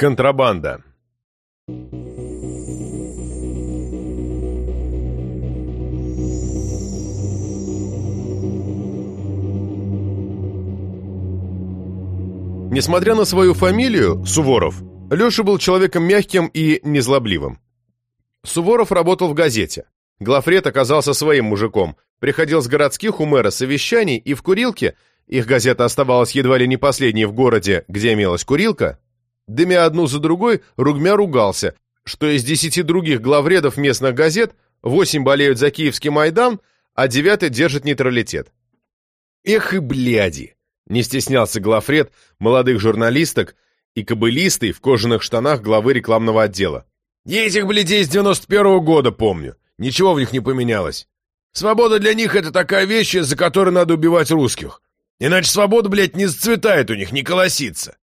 Контрабанда. Несмотря на свою фамилию, Суворов, Леша был человеком мягким и незлобливым. Суворов работал в газете. Глафред оказался своим мужиком, приходил с городских у мэра совещаний и в курилке, их газета оставалась едва ли не последней в городе, где имелась курилка, дымя одну за другой, Ругмя ругался, что из десяти других главредов местных газет восемь болеют за киевский Майдан, а девятый держит нейтралитет. Эх и бляди! Не стеснялся главред молодых журналисток и кобылистой в кожаных штанах главы рекламного отдела. Я этих блядей с 91-го года помню. Ничего в них не поменялось. Свобода для них — это такая вещь, за которой надо убивать русских. Иначе свобода, блядь, не зацветает у них, не колосится.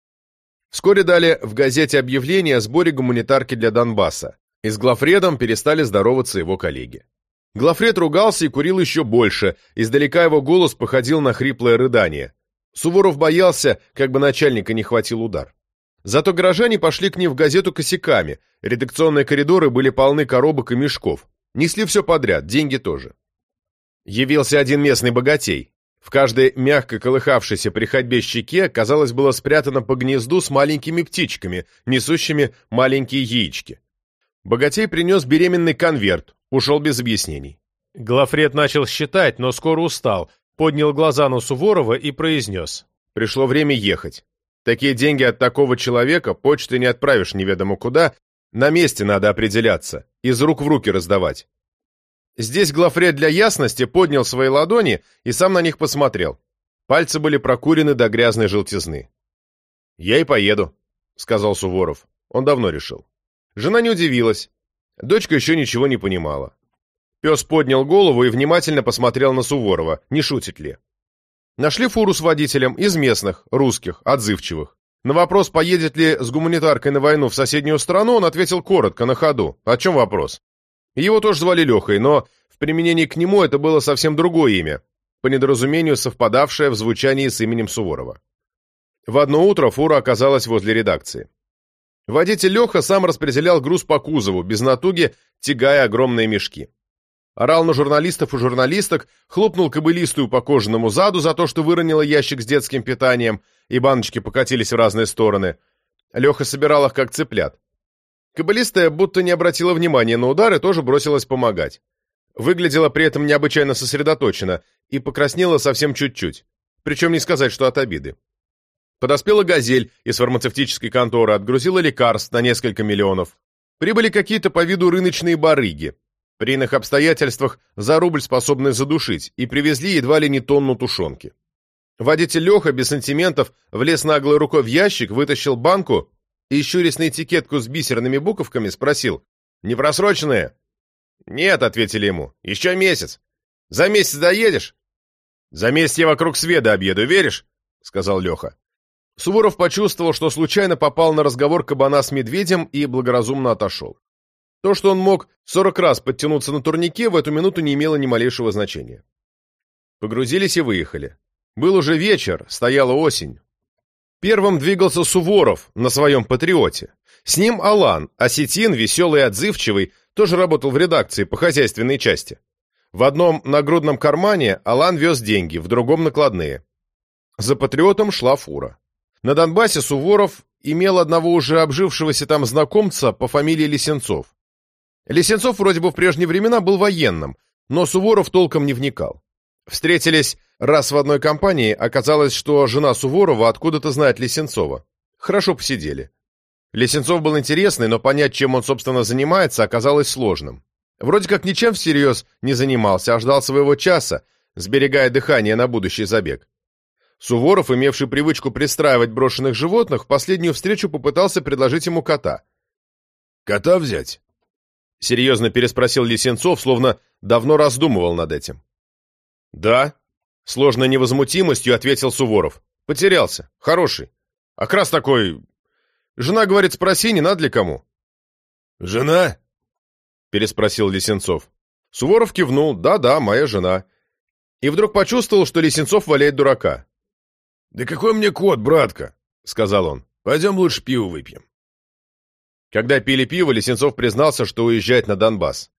Вскоре дали в газете объявление о сборе гуманитарки для Донбасса, и с главредом перестали здороваться его коллеги. Главред ругался и курил еще больше, издалека его голос походил на хриплое рыдание. Суворов боялся, как бы начальника не хватил удар. Зато горожане пошли к ним в газету косяками, редакционные коридоры были полны коробок и мешков. Несли все подряд, деньги тоже. Явился один местный богатей. В каждой мягко колыхавшейся при ходьбе щеке, казалось, было спрятано по гнезду с маленькими птичками, несущими маленькие яички. Богатей принес беременный конверт, ушел без объяснений. Глафред начал считать, но скоро устал, поднял глаза на Суворова и произнес. Пришло время ехать. Такие деньги от такого человека почты не отправишь неведомо куда, на месте надо определяться, из рук в руки раздавать. Здесь Глафред для ясности поднял свои ладони и сам на них посмотрел. Пальцы были прокурены до грязной желтизны. «Я и поеду», — сказал Суворов. Он давно решил. Жена не удивилась. Дочка еще ничего не понимала. Пес поднял голову и внимательно посмотрел на Суворова, не шутит ли. Нашли фуру с водителем из местных, русских, отзывчивых. На вопрос, поедет ли с гуманитаркой на войну в соседнюю страну, он ответил коротко, на ходу. О чем вопрос? Его тоже звали Лехой, но в применении к нему это было совсем другое имя, по недоразумению совпадавшее в звучании с именем Суворова. В одно утро фура оказалась возле редакции. Водитель Леха сам распределял груз по кузову, без натуги, тягая огромные мешки. Орал на журналистов и журналисток, хлопнул кобылистую по кожаному заду за то, что выронила ящик с детским питанием, и баночки покатились в разные стороны. Леха собирал их как цыплят. Каббалистая будто не обратила внимания на удары, тоже бросилась помогать. Выглядела при этом необычайно сосредоточенно и покраснела совсем чуть-чуть. Причем не сказать, что от обиды. Подоспела «Газель» из фармацевтической конторы, отгрузила лекарств на несколько миллионов. Прибыли какие-то по виду рыночные барыги. При иных обстоятельствах за рубль способны задушить, и привезли едва ли не тонну тушенки. Водитель Леха без сантиментов влез наглой рукой в ящик, вытащил банку и, щурясь на этикетку с бисерными буковками, спросил «Не просроченные?» «Нет», — ответили ему, — «еще месяц. За месяц доедешь?» «За месяц я вокруг света объеду, веришь?» — сказал Леха. Суворов почувствовал, что случайно попал на разговор кабана с медведем и благоразумно отошел. То, что он мог сорок раз подтянуться на турнике, в эту минуту не имело ни малейшего значения. Погрузились и выехали. Был уже вечер, стояла осень. Первым двигался Суворов на своем «Патриоте». С ним Алан, осетин, веселый и отзывчивый, тоже работал в редакции по хозяйственной части. В одном нагрудном кармане Алан вез деньги, в другом накладные. За «Патриотом» шла фура. На Донбассе Суворов имел одного уже обжившегося там знакомца по фамилии Лисенцов. Лисенцов вроде бы в прежние времена был военным, но Суворов толком не вникал. Встретились раз в одной компании, оказалось, что жена Суворова откуда-то знает Лисенцова. Хорошо посидели. Лисенцов был интересный, но понять, чем он, собственно, занимается, оказалось сложным. Вроде как ничем всерьез не занимался, а ждал своего часа, сберегая дыхание на будущий забег. Суворов, имевший привычку пристраивать брошенных животных, в последнюю встречу попытался предложить ему кота. «Кота взять?» — серьезно переспросил Лисенцов, словно давно раздумывал над этим. «Да», — сложной невозмутимостью ответил Суворов. «Потерялся. Хороший. Окрас такой... Жена говорит, спроси, не надо ли кому?» «Жена?» — переспросил Лисенцов. Суворов кивнул. «Да-да, моя жена». И вдруг почувствовал, что Лисенцов валяет дурака. «Да какой мне кот, братка?» — сказал он. «Пойдем лучше пиво выпьем». Когда пили пиво, Лисенцов признался, что уезжает на Донбасс.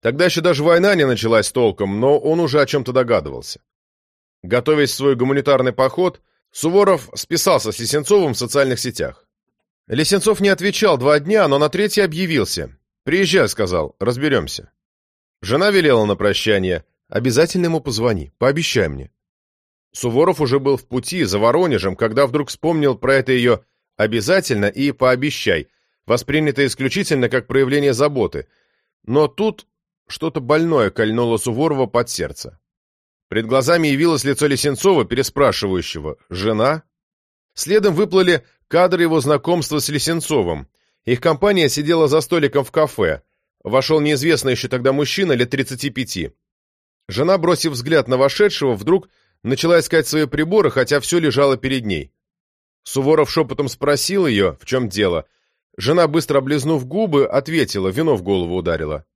Тогда еще даже война не началась толком, но он уже о чем-то догадывался. Готовясь в свой гуманитарный поход, Суворов списался с Лисенцовым в социальных сетях. Лисенцов не отвечал два дня, но на третий объявился. «Приезжай», — сказал, — «разберемся». Жена велела на прощание. «Обязательно ему позвони, пообещай мне». Суворов уже был в пути, за Воронежем, когда вдруг вспомнил про это ее «обязательно» и «пообещай», воспринято исключительно как проявление заботы. Но тут что-то больное кольнуло Суворова под сердце. Пред глазами явилось лицо Лисенцова, переспрашивающего «Жена?». Следом выплыли кадры его знакомства с Лисенцовым. Их компания сидела за столиком в кафе. Вошел неизвестный еще тогда мужчина лет 35. Жена, бросив взгляд на вошедшего, вдруг начала искать свои приборы, хотя все лежало перед ней. Суворов шепотом спросил ее, в чем дело. Жена, быстро облизнув губы, ответила, вино в голову ударило.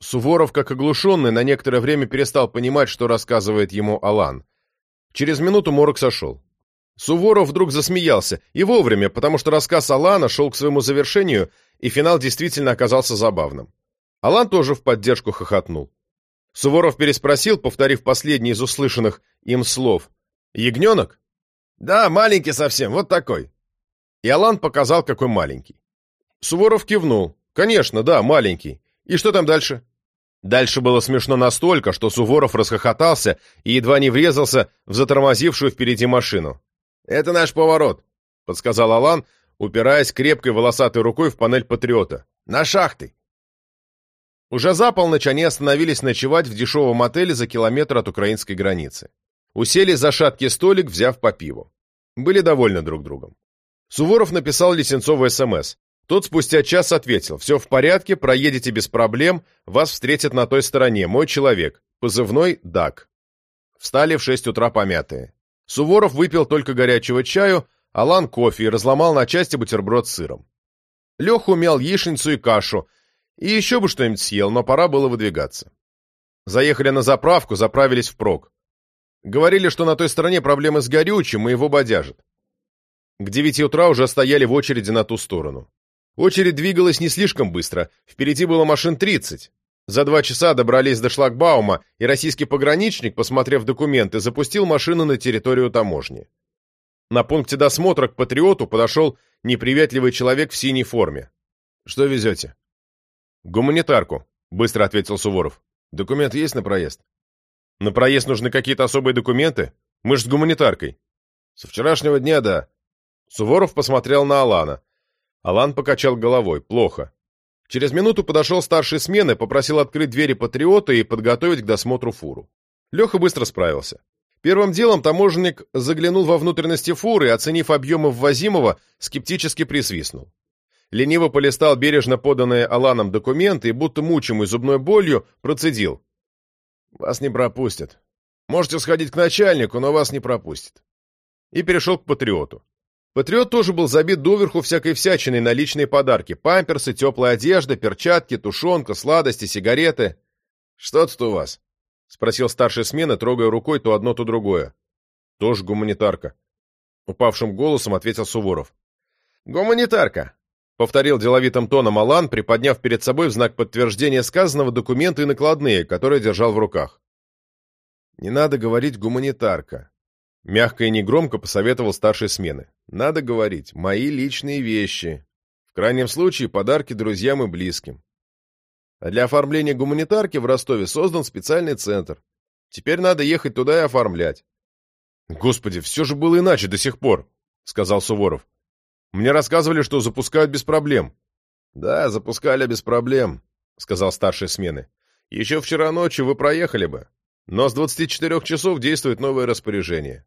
Суворов, как оглушенный, на некоторое время перестал понимать, что рассказывает ему Алан. Через минуту морок сошел. Суворов вдруг засмеялся, и вовремя, потому что рассказ Алана шел к своему завершению, и финал действительно оказался забавным. Алан тоже в поддержку хохотнул. Суворов переспросил, повторив последний из услышанных им слов. «Ягненок?» «Да, маленький совсем, вот такой». И Алан показал, какой маленький. Суворов кивнул. «Конечно, да, маленький. И что там дальше? Дальше было смешно настолько, что Суворов расхохотался и едва не врезался в затормозившую впереди машину. «Это наш поворот», — подсказал Алан, упираясь крепкой волосатой рукой в панель Патриота. «На шахты!» Уже за полночь они остановились ночевать в дешевом отеле за километр от украинской границы. Усели за шаткий столик, взяв по пиву. Были довольны друг другом. Суворов написал Лисенцову СМС. Тот спустя час ответил, «Все в порядке, проедете без проблем, вас встретят на той стороне, мой человек, позывной ДАК». Встали в шесть утра помятые. Суворов выпил только горячего чаю, Алан кофе и разломал на части бутерброд с сыром. Леха умел яичницу и кашу, и еще бы что-нибудь съел, но пора было выдвигаться. Заехали на заправку, заправились впрок. Говорили, что на той стороне проблемы с горючим, и его бодяжат. К девяти утра уже стояли в очереди на ту сторону. Очередь двигалась не слишком быстро, впереди было машин 30. За два часа добрались до шлагбаума, и российский пограничник, посмотрев документы, запустил машину на территорию таможни. На пункте досмотра к «Патриоту» подошел неприветливый человек в синей форме. «Что везете?» «Гуманитарку», — быстро ответил Суворов. «Документ есть на проезд?» «На проезд нужны какие-то особые документы? Мы ж с гуманитаркой». «Со вчерашнего дня, да». Суворов посмотрел на Алана. Алан покачал головой. Плохо. Через минуту подошел старший смены, попросил открыть двери патриота и подготовить к досмотру фуру. Леха быстро справился. Первым делом таможенник заглянул во внутренности фуры и, оценив объемы ввозимого, скептически присвистнул. Лениво полистал бережно поданные Аланом документы и, будто мучимый зубной болью, процедил. «Вас не пропустят. Можете сходить к начальнику, но вас не пропустят». И перешел к патриоту. Патриот тоже был забит доверху всякой всячиной на личные подарки. Памперсы, теплая одежда, перчатки, тушенка, сладости, сигареты. «Что тут у вас?» — спросил старший смены, трогая рукой то одно, то другое. «Тоже гуманитарка». Упавшим голосом ответил Суворов. «Гуманитарка», — повторил деловитым тоном Алан, приподняв перед собой в знак подтверждения сказанного документы и накладные, которые держал в руках. «Не надо говорить «гуманитарка», Мягко и негромко посоветовал старшей смены. «Надо говорить, мои личные вещи. В крайнем случае, подарки друзьям и близким. А для оформления гуманитарки в Ростове создан специальный центр. Теперь надо ехать туда и оформлять». «Господи, все же было иначе до сих пор», — сказал Суворов. «Мне рассказывали, что запускают без проблем». «Да, запускали без проблем», — сказал старший смены. «Еще вчера ночью вы проехали бы. Но с 24 часов действует новое распоряжение.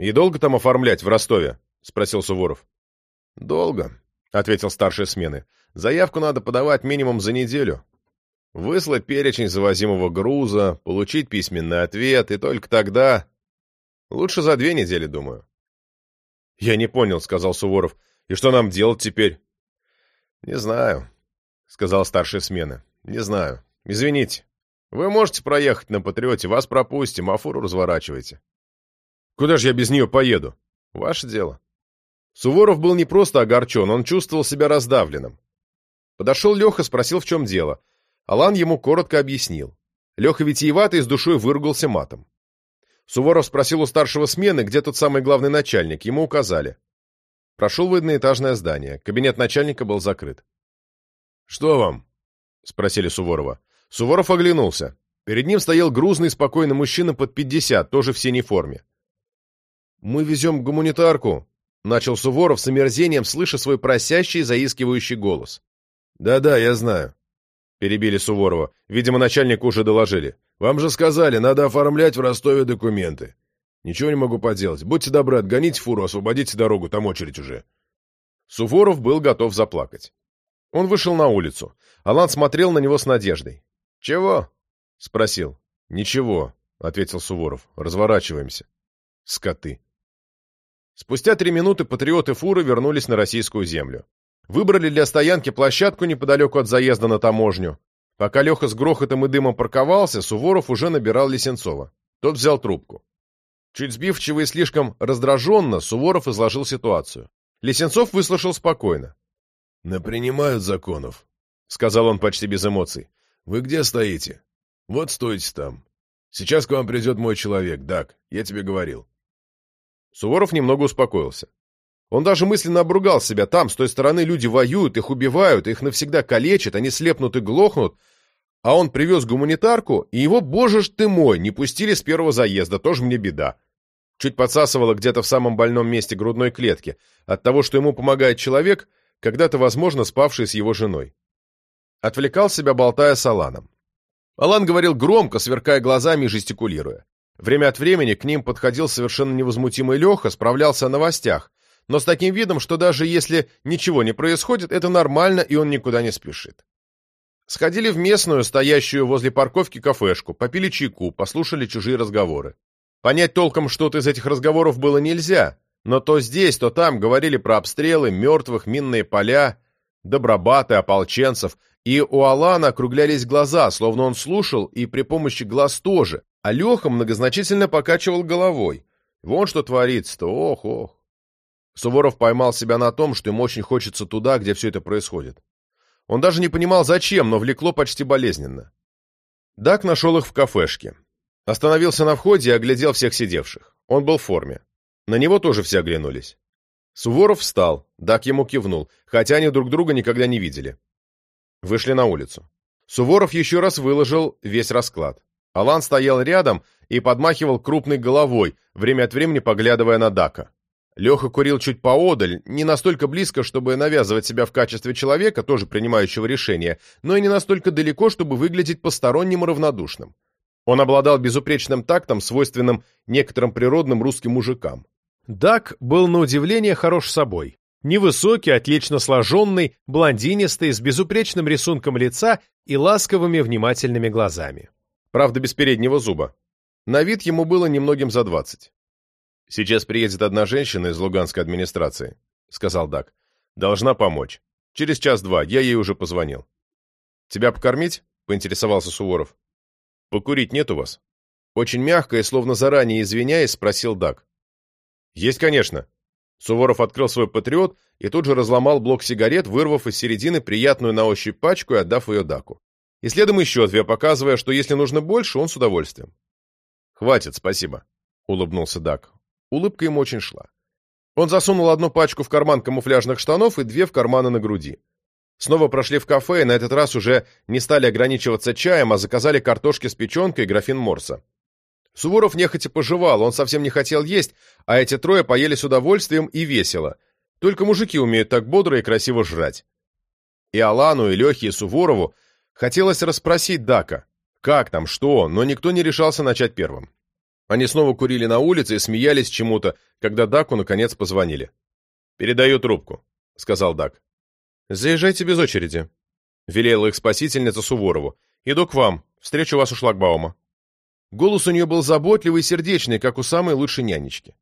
«И долго там оформлять в Ростове?» — спросил Суворов. «Долго», — ответил старший смены. «Заявку надо подавать минимум за неделю. Выслать перечень завозимого груза, получить письменный ответ, и только тогда... Лучше за две недели, думаю». «Я не понял», — сказал Суворов. «И что нам делать теперь?» «Не знаю», — сказал старший смены. «Не знаю. Извините. Вы можете проехать на «Патриоте», вас пропустим, а фуру разворачивайте». Куда же я без нее поеду? Ваше дело. Суворов был не просто огорчен, он чувствовал себя раздавленным. Подошел Леха, спросил, в чем дело. Алан ему коротко объяснил. Леха витиеватый с душой выругался матом. Суворов спросил у старшего смены, где тот самый главный начальник. Ему указали. Прошел в одноэтажное здание. Кабинет начальника был закрыт. «Что вам?» — спросили Суворова. Суворов оглянулся. Перед ним стоял грузный, спокойный мужчина под пятьдесят, тоже в синей форме. «Мы везем гуманитарку», — начал Суворов с омерзением, слыша свой просящий, заискивающий голос. «Да-да, я знаю», — перебили Суворова. Видимо, начальнику уже доложили. «Вам же сказали, надо оформлять в Ростове документы. Ничего не могу поделать. Будьте добры, отгоните фуру, освободите дорогу, там очередь уже». Суворов был готов заплакать. Он вышел на улицу. Алан смотрел на него с надеждой. «Чего?» — спросил. «Ничего», — ответил Суворов. «Разворачиваемся». Скоты. Спустя три минуты патриоты фуры вернулись на российскую землю. Выбрали для стоянки площадку неподалеку от заезда на таможню. Пока Леха с грохотом и дымом парковался, Суворов уже набирал Лисенцова. Тот взял трубку. Чуть сбивчиво и слишком раздраженно Суворов изложил ситуацию. Лисенцов выслушал спокойно. «Напринимают законов», — сказал он почти без эмоций. «Вы где стоите? Вот стойте там. Сейчас к вам придет мой человек, Дак, я тебе говорил». Суворов немного успокоился. Он даже мысленно обругал себя. Там, с той стороны, люди воюют, их убивают, их навсегда калечат, они слепнут и глохнут. А он привез гуманитарку, и его, боже ж ты мой, не пустили с первого заезда, тоже мне беда. Чуть подсасывало где-то в самом больном месте грудной клетки от того, что ему помогает человек, когда-то, возможно, спавший с его женой. Отвлекал себя, болтая с Аланом. Алан говорил громко, сверкая глазами и жестикулируя. Время от времени к ним подходил совершенно невозмутимый Леха, справлялся о новостях, но с таким видом, что даже если ничего не происходит, это нормально, и он никуда не спешит. Сходили в местную, стоящую возле парковки кафешку, попили чайку, послушали чужие разговоры. Понять толком что-то из этих разговоров было нельзя, но то здесь, то там говорили про обстрелы, мертвых, минные поля, добробаты, ополченцев, и у Алана округлялись глаза, словно он слушал и при помощи глаз тоже, а Леха многозначительно покачивал головой. Вон что творится-то, ох-ох. Суворов поймал себя на том, что ему очень хочется туда, где все это происходит. Он даже не понимал, зачем, но влекло почти болезненно. Дак нашел их в кафешке. Остановился на входе и оглядел всех сидевших. Он был в форме. На него тоже все оглянулись. Суворов встал, Дак ему кивнул, хотя они друг друга никогда не видели. Вышли на улицу. Суворов еще раз выложил весь расклад. Алан стоял рядом и подмахивал крупной головой, время от времени поглядывая на Дака. Леха курил чуть поодаль, не настолько близко, чтобы навязывать себя в качестве человека, тоже принимающего решения, но и не настолько далеко, чтобы выглядеть посторонним и равнодушным. Он обладал безупречным тактом, свойственным некоторым природным русским мужикам. Дак был на удивление хорош собой. Невысокий, отлично сложенный, блондинистый, с безупречным рисунком лица и ласковыми внимательными глазами. Правда, без переднего зуба. На вид ему было немногим за двадцать. «Сейчас приедет одна женщина из Луганской администрации», — сказал Дак. «Должна помочь. Через час-два. Я ей уже позвонил». «Тебя покормить?» — поинтересовался Суворов. «Покурить нет у вас?» Очень мягко и словно заранее извиняясь, спросил Дак. «Есть, конечно». Суворов открыл свой патриот и тут же разломал блок сигарет, вырвав из середины приятную на ощупь пачку и отдав ее Даку. И следом еще две, показывая, что если нужно больше, он с удовольствием. «Хватит, спасибо», — улыбнулся Дак. Улыбка ему очень шла. Он засунул одну пачку в карман камуфляжных штанов и две в карманы на груди. Снова прошли в кафе и на этот раз уже не стали ограничиваться чаем, а заказали картошки с печенкой и графин морса. Суворов нехотя пожевал, он совсем не хотел есть, а эти трое поели с удовольствием и весело. Только мужики умеют так бодро и красиво жрать. И Алану, и Лехе, и Суворову хотелось расспросить Дака, как там, что, но никто не решался начать первым. Они снова курили на улице и смеялись чему-то, когда Даку наконец позвонили. «Передаю трубку», — сказал Дак. «Заезжайте без очереди», — велела их спасительница Суворову. «Иду к вам. Встречу вас у шлагбаума». Голос у нее был заботливый и сердечный, как у самой лучшей нянечки.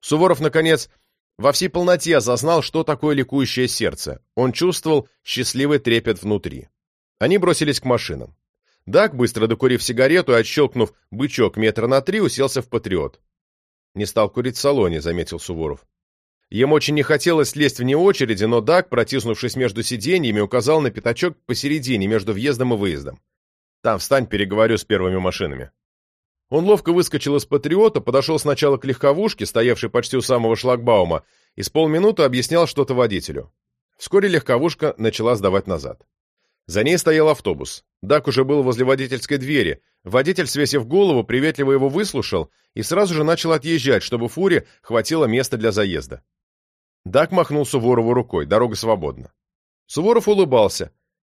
Суворов, наконец, во всей полноте осознал, что такое ликующее сердце. Он чувствовал счастливый трепет внутри. Они бросились к машинам. Дак, быстро докурив сигарету и отщелкнув бычок метра на три, уселся в «Патриот». «Не стал курить в салоне», — заметил Суворов. Им очень не хотелось лезть вне очереди, но Даг, протиснувшись между сиденьями, указал на пятачок посередине, между въездом и выездом. «Там встань, переговорю с первыми машинами». Он ловко выскочил из «Патриота», подошел сначала к легковушке, стоявшей почти у самого шлагбаума, и с полминуты объяснял что-то водителю. Вскоре легковушка начала сдавать назад. За ней стоял автобус. Дак уже был возле водительской двери. Водитель, свесив голову, приветливо его выслушал и сразу же начал отъезжать, чтобы фуре хватило места для заезда. Дак махнул Суворову рукой, дорога свободна. Суворов улыбался.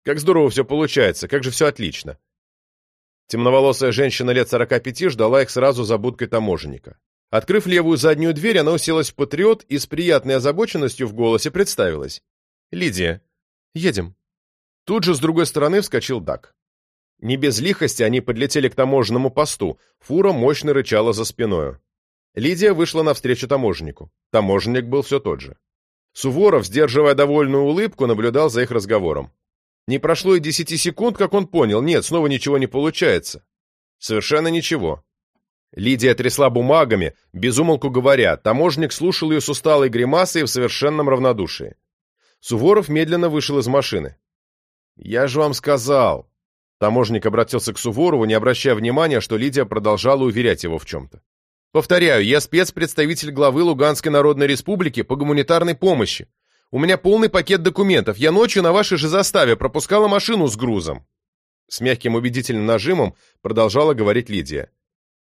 Как здорово все получается, как же все отлично. Темноволосая женщина лет 45 ждала их сразу за будкой таможенника. Открыв левую заднюю дверь, она уселась в «Патриот» и с приятной озабоченностью в голосе представилась. «Лидия, едем». Тут же с другой стороны вскочил Дак. Не без лихости они подлетели к таможенному посту, фура мощно рычала за спиною. Лидия вышла навстречу таможеннику. Таможенник был все тот же. Суворов, сдерживая довольную улыбку, наблюдал за их разговором. Не прошло и десяти секунд, как он понял, нет, снова ничего не получается. Совершенно ничего. Лидия трясла бумагами, безумолку говоря, таможник слушал ее с усталой гримасой в совершенном равнодушии. Суворов медленно вышел из машины. «Я же вам сказал!» Таможник обратился к Суворову, не обращая внимания, что Лидия продолжала уверять его в чем-то. «Повторяю, я спецпредставитель главы Луганской Народной Республики по гуманитарной помощи. У меня полный пакет документов. Я ночью на вашей же заставе пропускала машину с грузом». С мягким убедительным нажимом продолжала говорить Лидия.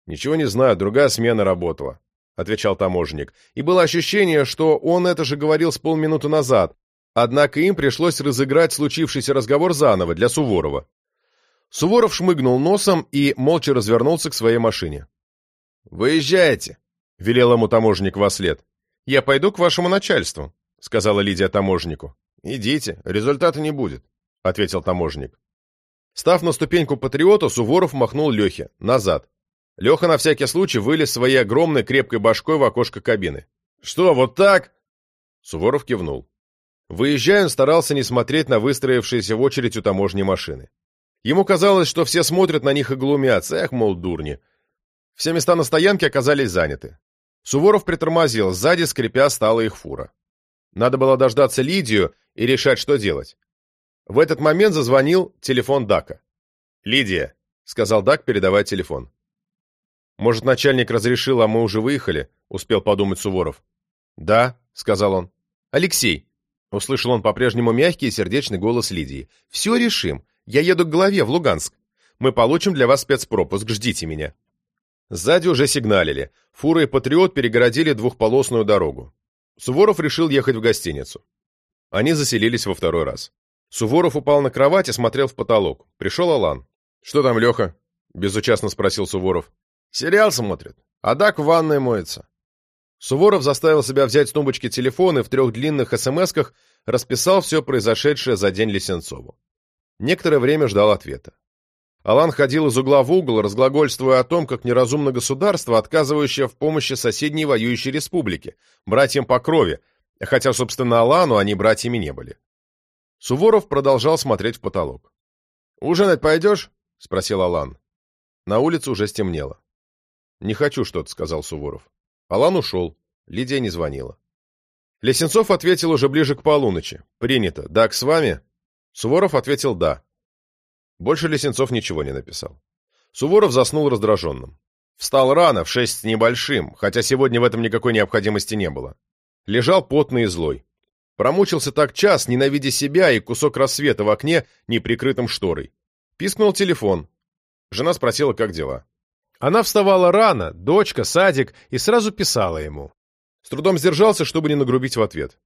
«Ничего не знаю, другая смена работала», — отвечал таможенник. И было ощущение, что он это же говорил с полминуты назад, однако им пришлось разыграть случившийся разговор заново для Суворова. Суворов шмыгнул носом и молча развернулся к своей машине. «Выезжайте», — велел ему таможенник во след. «Я пойду к вашему начальству», — сказала Лидия таможеннику. «Идите, результата не будет», — ответил таможенник. Став на ступеньку патриота, Суворов махнул Лехе, назад. Леха на всякий случай вылез своей огромной крепкой башкой в окошко кабины. «Что, вот так?» Суворов кивнул. Выезжая, он старался не смотреть на выстроившиеся в очередь у таможни машины. Ему казалось, что все смотрят на них и глумятся, эх, мол, дурни. Все места на стоянке оказались заняты. Суворов притормозил, сзади, скрипя, стала их фура. Надо было дождаться Лидию и решать, что делать. В этот момент зазвонил телефон Дака. «Лидия», — сказал Дак, передавая телефон. «Может, начальник разрешил, а мы уже выехали?» — успел подумать Суворов. «Да», — сказал он. «Алексей», — услышал он по-прежнему мягкий и сердечный голос Лидии. «Все решим. Я еду к главе в Луганск. Мы получим для вас спецпропуск. Ждите меня». Сзади уже сигналили. Фура и Патриот перегородили двухполосную дорогу. Суворов решил ехать в гостиницу. Они заселились во второй раз. Суворов упал на кровать и смотрел в потолок. Пришел Алан. «Что там, Леха?» — безучастно спросил Суворов. Сериал смотрит. А Дак в ванной моется. Суворов заставил себя взять с тумбочки телефон и в трех длинных смс-ках расписал все произошедшее за день Лисенцову. Некоторое время ждал ответа. Алан ходил из угла в угол, разглагольствуя о том, как неразумно государство, отказывающее в помощи соседней воюющей республике, братьям по крови, хотя, собственно, Алану они братьями не были. Суворов продолжал смотреть в потолок. «Ужинать пойдешь?» — спросил Алан. На улице уже стемнело. «Не хочу что-то», — сказал Суворов. Алан ушел. Лидия не звонила. Лесенцов ответил уже ближе к полуночи. «Принято. Дак с вами?» Суворов ответил «да». Больше Лесенцов ничего не написал. Суворов заснул раздраженным. Встал рано, в шесть с небольшим, хотя сегодня в этом никакой необходимости не было. Лежал потный и злой. Промучился так час, ненавидя себя и кусок рассвета в окне, неприкрытым шторой. Пискнул телефон. Жена спросила, как дела. Она вставала рано, дочка, садик, и сразу писала ему. С трудом сдержался, чтобы не нагрубить в ответ.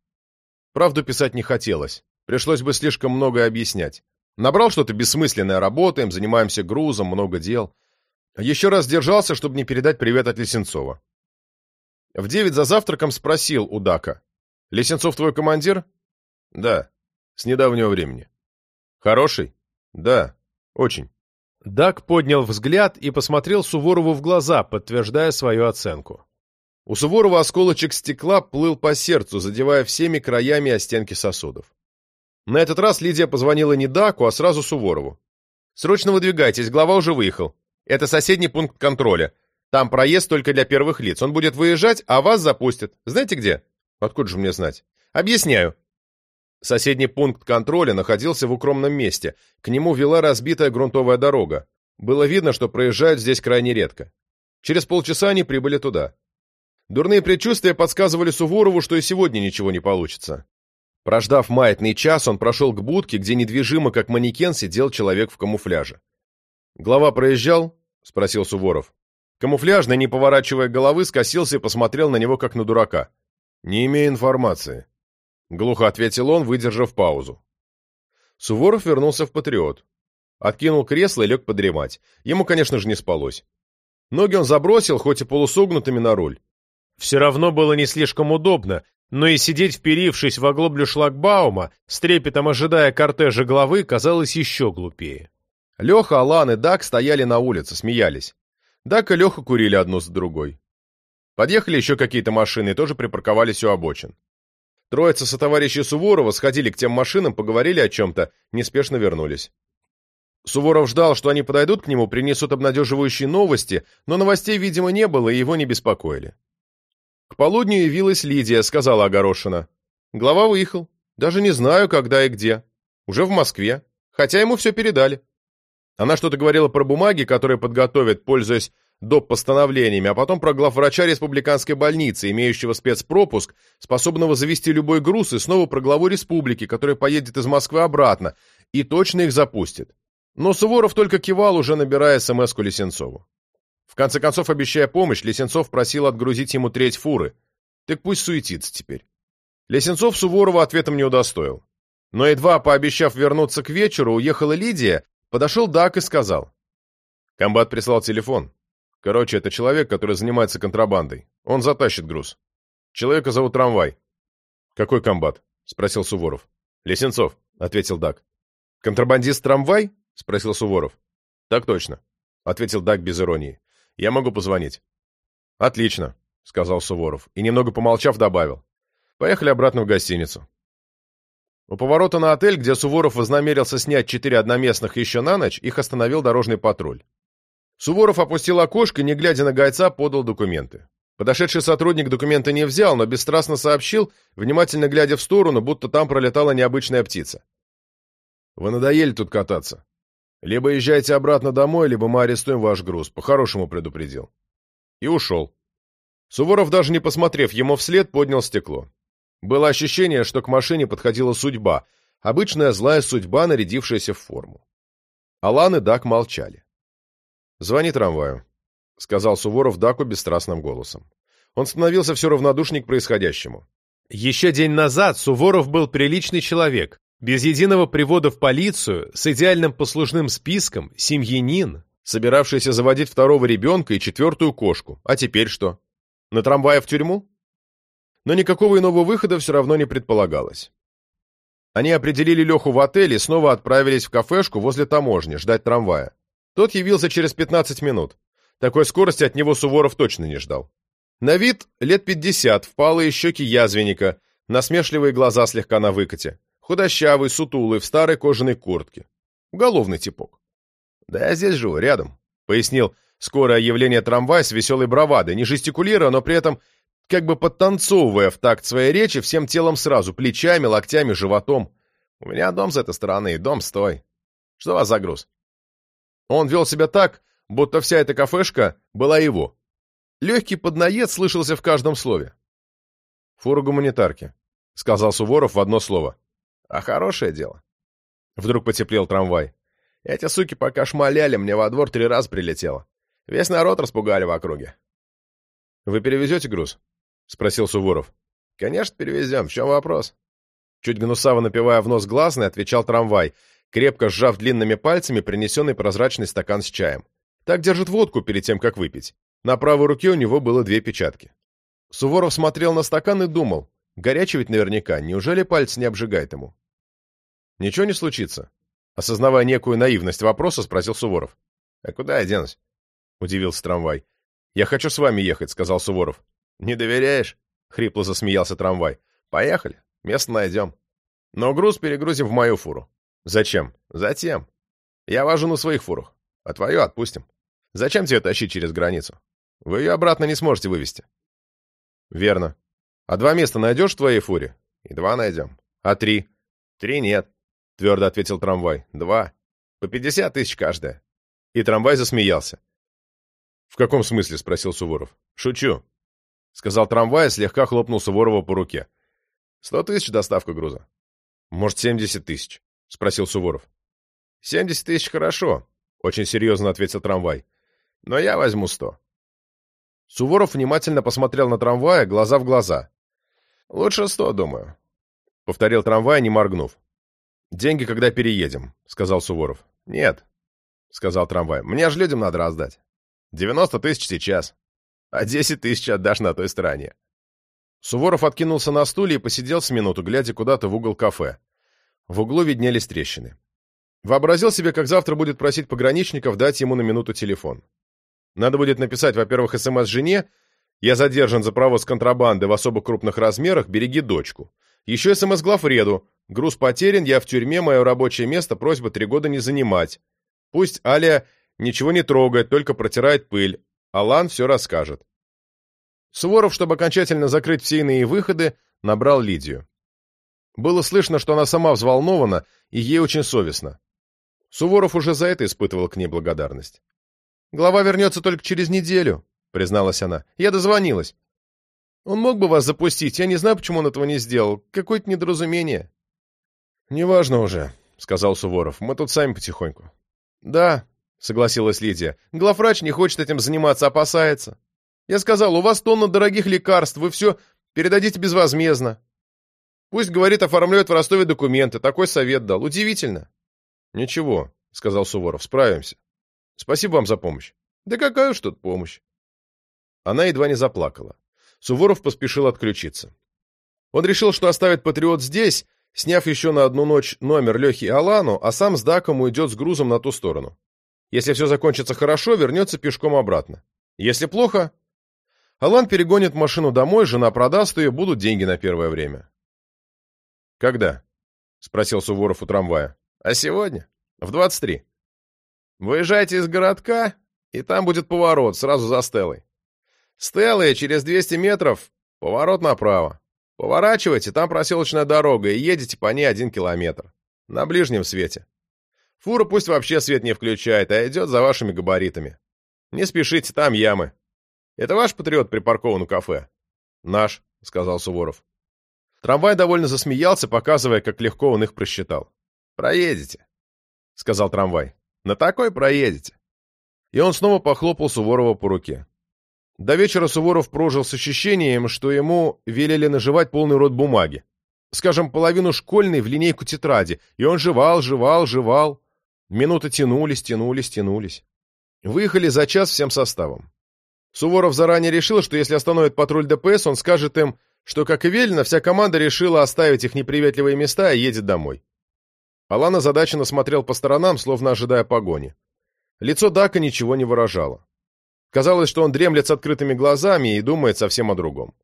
Правду писать не хотелось. Пришлось бы слишком многое объяснять. Набрал что-то бессмысленное, работаем, занимаемся грузом, много дел. Еще раз сдержался, чтобы не передать привет от Лесенцова. В девять за завтраком спросил у Дака. «Лесенцов твой командир?» «Да, с недавнего времени». «Хороший?» «Да, очень». Дак поднял взгляд и посмотрел Суворову в глаза, подтверждая свою оценку. У Суворова осколочек стекла плыл по сердцу, задевая всеми краями о стенки сосудов. На этот раз Лидия позвонила не Даку, а сразу Суворову. «Срочно выдвигайтесь, глава уже выехал. Это соседний пункт контроля. Там проезд только для первых лиц. Он будет выезжать, а вас запустят. Знаете где?» Откуда же мне знать? Объясняю. Соседний пункт контроля находился в укромном месте. К нему вела разбитая грунтовая дорога. Было видно, что проезжают здесь крайне редко. Через полчаса они прибыли туда. Дурные предчувствия подсказывали Суворову, что и сегодня ничего не получится. Прождав маятный час, он прошел к будке, где недвижимо, как манекен, сидел человек в камуфляже. «Глава проезжал?» — спросил Суворов. Камуфляжный, не поворачивая головы, скосился и посмотрел на него, как на дурака. «Не имею информации», — глухо ответил он, выдержав паузу. Суворов вернулся в «Патриот». Откинул кресло и лег подремать. Ему, конечно же, не спалось. Ноги он забросил, хоть и полусогнутыми на руль. Все равно было не слишком удобно, но и сидеть вперившись в оглоблю шлагбаума, с трепетом ожидая кортежа главы, казалось еще глупее. Леха, Алан и Дак стояли на улице, смеялись. Дак и Леха курили одну за другой. Подъехали еще какие-то машины и тоже припарковались у обочин. Троица со товарищей Суворова сходили к тем машинам, поговорили о чем-то, неспешно вернулись. Суворов ждал, что они подойдут к нему, принесут обнадеживающие новости, но новостей, видимо, не было, и его не беспокоили. К полудню явилась Лидия, сказала Огорошина. Глава выехал. Даже не знаю, когда и где. Уже в Москве. Хотя ему все передали. Она что-то говорила про бумаги, которые подготовят, пользуясь доп. постановлениями, а потом про главврача республиканской больницы, имеющего спецпропуск, способного завести любой груз, и снова про главу республики, который поедет из Москвы обратно, и точно их запустит. Но Суворов только кивал, уже набирая смс-ку Лисенцову. В конце концов, обещая помощь, Лесенцов просил отгрузить ему треть фуры. Так пусть суетится теперь. Лесенцов Суворова ответом не удостоил. Но едва пообещав вернуться к вечеру, уехала Лидия, подошел Дак и сказал. Комбат прислал телефон. Короче, это человек, который занимается контрабандой. Он затащит груз. Человека зовут Трамвай. Какой комбат? Спросил Суворов. Лесенцов, ответил Дак. Контрабандист Трамвай? Спросил Суворов. Так точно, ответил Дак без иронии. Я могу позвонить». «Отлично», — сказал Суворов, и, немного помолчав, добавил. «Поехали обратно в гостиницу». У поворота на отель, где Суворов вознамерился снять четыре одноместных еще на ночь, их остановил дорожный патруль. Суворов опустил окошко, не глядя на гайца, подал документы. Подошедший сотрудник документы не взял, но бесстрастно сообщил, внимательно глядя в сторону, будто там пролетала необычная птица. «Вы надоели тут кататься. Либо езжайте обратно домой, либо мы арестуем ваш груз. По-хорошему предупредил. И ушел. Суворов, даже не посмотрев ему вслед, поднял стекло. Было ощущение, что к машине подходила судьба, обычная злая судьба, нарядившаяся в форму. Алан и Дак молчали. «Звони трамваю», — сказал Суворов Даку бесстрастным голосом. Он становился все равнодушней к происходящему. Еще день назад Суворов был приличный человек, без единого привода в полицию, с идеальным послужным списком, семьянин, собиравшийся заводить второго ребенка и четвертую кошку. А теперь что? На трамвае в тюрьму? Но никакого иного выхода все равно не предполагалось. Они определили Леху в отель и снова отправились в кафешку возле таможни ждать трамвая. Тот явился через 15 минут. Такой скорости от него Суворов точно не ждал. На вид лет 50, впалые щеки язвенника, насмешливые глаза слегка на выкате. Худощавый, сутулый, в старой кожаной куртке. Уголовный типок. «Да я здесь живу, рядом», — пояснил скорое явление трамвая с веселой бравадой, не жестикулируя, но при этом как бы подтанцовывая в такт своей речи всем телом сразу, плечами, локтями, животом. «У меня дом с этой стороны, дом стой. Что у вас за груз?» Он вел себя так, будто вся эта кафешка была его. Легкий поднаед слышался в каждом слове. «Фура гуманитарки», — сказал Суворов в одно слово. А хорошее дело. Вдруг потеплел трамвай. Эти суки пока шмаляли, мне во двор три раза прилетело. Весь народ распугали в округе. «Вы перевезете груз?» — спросил Суворов. «Конечно, перевезем. В чем вопрос?» Чуть гнусаво напивая в нос гласный, отвечал трамвай, крепко сжав длинными пальцами принесенный прозрачный стакан с чаем. Так держит водку перед тем, как выпить. На правой руке у него было две печатки. Суворов смотрел на стакан и думал, горячий ведь наверняка, неужели пальцы не обжигает ему? Ничего не случится? Осознавая некую наивность вопроса, спросил Суворов. А куда я денусь? Удивился трамвай. Я хочу с вами ехать, сказал Суворов. Не доверяешь? Хрипло засмеялся трамвай. Поехали, место найдем. Но груз перегрузим в мою фуру. Зачем? Затем. Я вожу на своих фурах, а твою отпустим. Зачем тебе тащить через границу? Вы ее обратно не сможете вывести. Верно. А два места найдешь в твоей фуре? И два найдем. А три? Три нет, твердо ответил трамвай. Два. По пятьдесят тысяч каждая. И трамвай засмеялся. «В каком смысле?» — спросил Суворов. «Шучу», — сказал трамвай и слегка хлопнул Суворова по руке. «Сто тысяч доставка груза». «Может, семьдесят тысяч?» — спросил Суворов. «Семьдесят тысяч хорошо», — очень серьезно ответил трамвай. «Но я возьму сто». Суворов внимательно посмотрел на трамвая, глаза в глаза. «Лучше сто, думаю», — повторил трамвай, не моргнув. «Деньги, когда переедем», — сказал Суворов. «Нет», — сказал трамвай, — «мне же людям надо раздать. Девяносто тысяч сейчас, а десять тысяч отдашь на той стороне». Суворов откинулся на стуле и посидел с минуту, глядя куда-то в угол кафе. В углу виднелись трещины. Вообразил себе, как завтра будет просить пограничников дать ему на минуту телефон. Надо будет написать, во-первых, СМС жене «Я задержан за провоз контрабанды в особо крупных размерах, береги дочку». Еще СМС главреду «Груз потерян, я в тюрьме, мое рабочее место, просьба три года не занимать». Пусть Аля ничего не трогает, только протирает пыль. Алан все расскажет. Суворов, чтобы окончательно закрыть все иные выходы, набрал Лидию. Было слышно, что она сама взволнована, и ей очень совестно. Суворов уже за это испытывал к ней благодарность. «Глава вернется только через неделю», — призналась она. «Я дозвонилась. Он мог бы вас запустить, я не знаю, почему он этого не сделал. Какое-то недоразумение». «Неважно уже», — сказал Суворов. «Мы тут сами потихоньку». «Да», — согласилась Лидия. «Главврач не хочет этим заниматься, опасается. Я сказал, у вас тонна дорогих лекарств, вы все передадите безвозмездно. Пусть, говорит, оформляют в Ростове документы, такой совет дал. Удивительно». «Ничего», — сказал Суворов, — «справимся. Спасибо вам за помощь». «Да какая уж тут помощь?» Она едва не заплакала. Суворов поспешил отключиться. Он решил, что оставит «Патриот» здесь, сняв еще на одну ночь номер Лехи и Алану, а сам с Даком уйдет с грузом на ту сторону. Если все закончится хорошо, вернется пешком обратно. Если плохо, Алан перегонит машину домой, жена продаст ее, будут деньги на первое время. «Когда?» — спросил Суворов у трамвая. «А сегодня? В двадцать три. Выезжайте из городка, и там будет поворот, сразу за Стеллой. Стеллой через двести метров поворот направо. Поворачивайте, там проселочная дорога, и едете по ней один километр. На ближнем свете. Фура пусть вообще свет не включает, а идет за вашими габаритами. Не спешите, там ямы. Это ваш патриот припаркован у кафе? Наш, сказал Суворов. Трамвай довольно засмеялся, показывая, как легко он их просчитал. Проедете, сказал трамвай. На такой проедете. И он снова похлопал Суворова по руке. До вечера Суворов прожил с ощущением, что ему велели наживать полный рот бумаги. Скажем, половину школьной в линейку тетради, и он жевал, жевал, жевал. Минуты тянулись, тянулись, тянулись. Выехали за час всем составом. Суворов заранее решил, что если остановит патруль ДПС, он скажет им, что, как и велено, вся команда решила оставить их неприветливые места и едет домой. Алан озадаченно смотрел по сторонам, словно ожидая погони. Лицо Дака ничего не выражало. Казалось, что он дремлет с открытыми глазами и думает совсем о другом.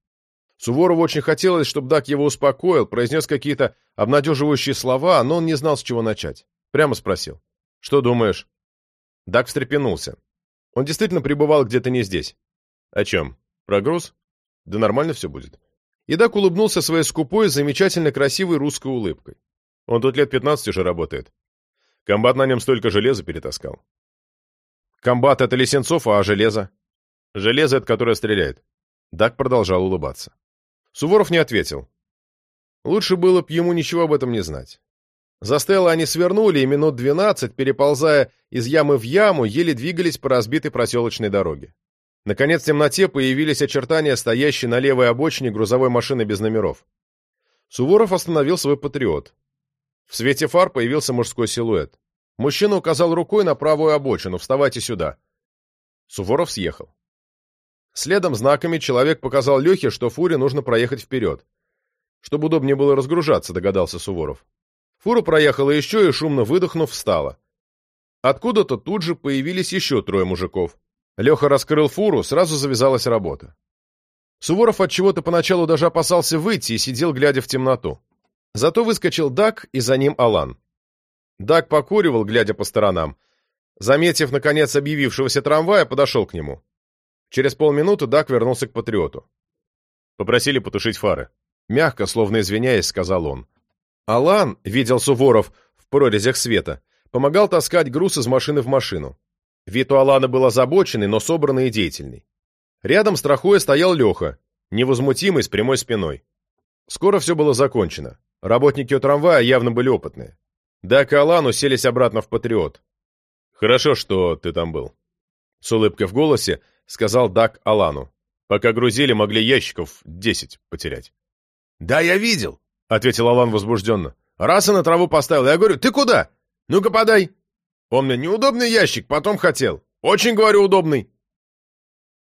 Суворову очень хотелось, чтобы Дак его успокоил, произнес какие-то обнадеживающие слова, но он не знал, с чего начать. Прямо спросил. «Что думаешь?» Дак встрепенулся. Он действительно пребывал где-то не здесь. «О чем? Про груз?» «Да нормально все будет». И Дак улыбнулся своей скупой, замечательно красивой русской улыбкой. Он тут лет пятнадцать уже работает. Комбат на нем столько железа перетаскал. Комбат — это Лисенцов, а железо? Железо — это которое стреляет. Дак продолжал улыбаться. Суворов не ответил. Лучше было б ему ничего об этом не знать. За Стеллой они свернули, и минут двенадцать, переползая из ямы в яму, еле двигались по разбитой проселочной дороге. Наконец в темноте появились очертания стоящей на левой обочине грузовой машины без номеров. Суворов остановил свой «Патриот». В свете фар появился мужской силуэт. Мужчина указал рукой на правую обочину. «Вставайте сюда». Суворов съехал. Следом знаками человек показал Лехе, что фуре нужно проехать вперед. Чтобы удобнее было разгружаться, догадался Суворов. Фура проехала еще и, шумно выдохнув, встала. Откуда-то тут же появились еще трое мужиков. Леха раскрыл фуру, сразу завязалась работа. Суворов от чего то поначалу даже опасался выйти и сидел, глядя в темноту. Зато выскочил Дак, и за ним Алан. Даг покуривал, глядя по сторонам. Заметив, наконец, объявившегося трамвая, подошел к нему. Через полминуты Даг вернулся к патриоту. Попросили потушить фары. Мягко, словно извиняясь, сказал он. Алан, видел Суворов в прорезях света, помогал таскать груз из машины в машину. Вид у Алана был озабоченный, но собранный и деятельный. Рядом страхуя стоял Леха, невозмутимый, с прямой спиной. Скоро все было закончено. Работники у трамвая явно были опытные. Дак и Алан уселись обратно в «Патриот». «Хорошо, что ты там был», — с улыбкой в голосе сказал Дак Алану. «Пока грузили, могли ящиков десять потерять». «Да, я видел», — ответил Алан возбужденно. «Раз и на траву поставил. Я говорю, ты куда? Ну-ка подай». Он мне неудобный ящик, потом хотел. Очень, говорю, удобный.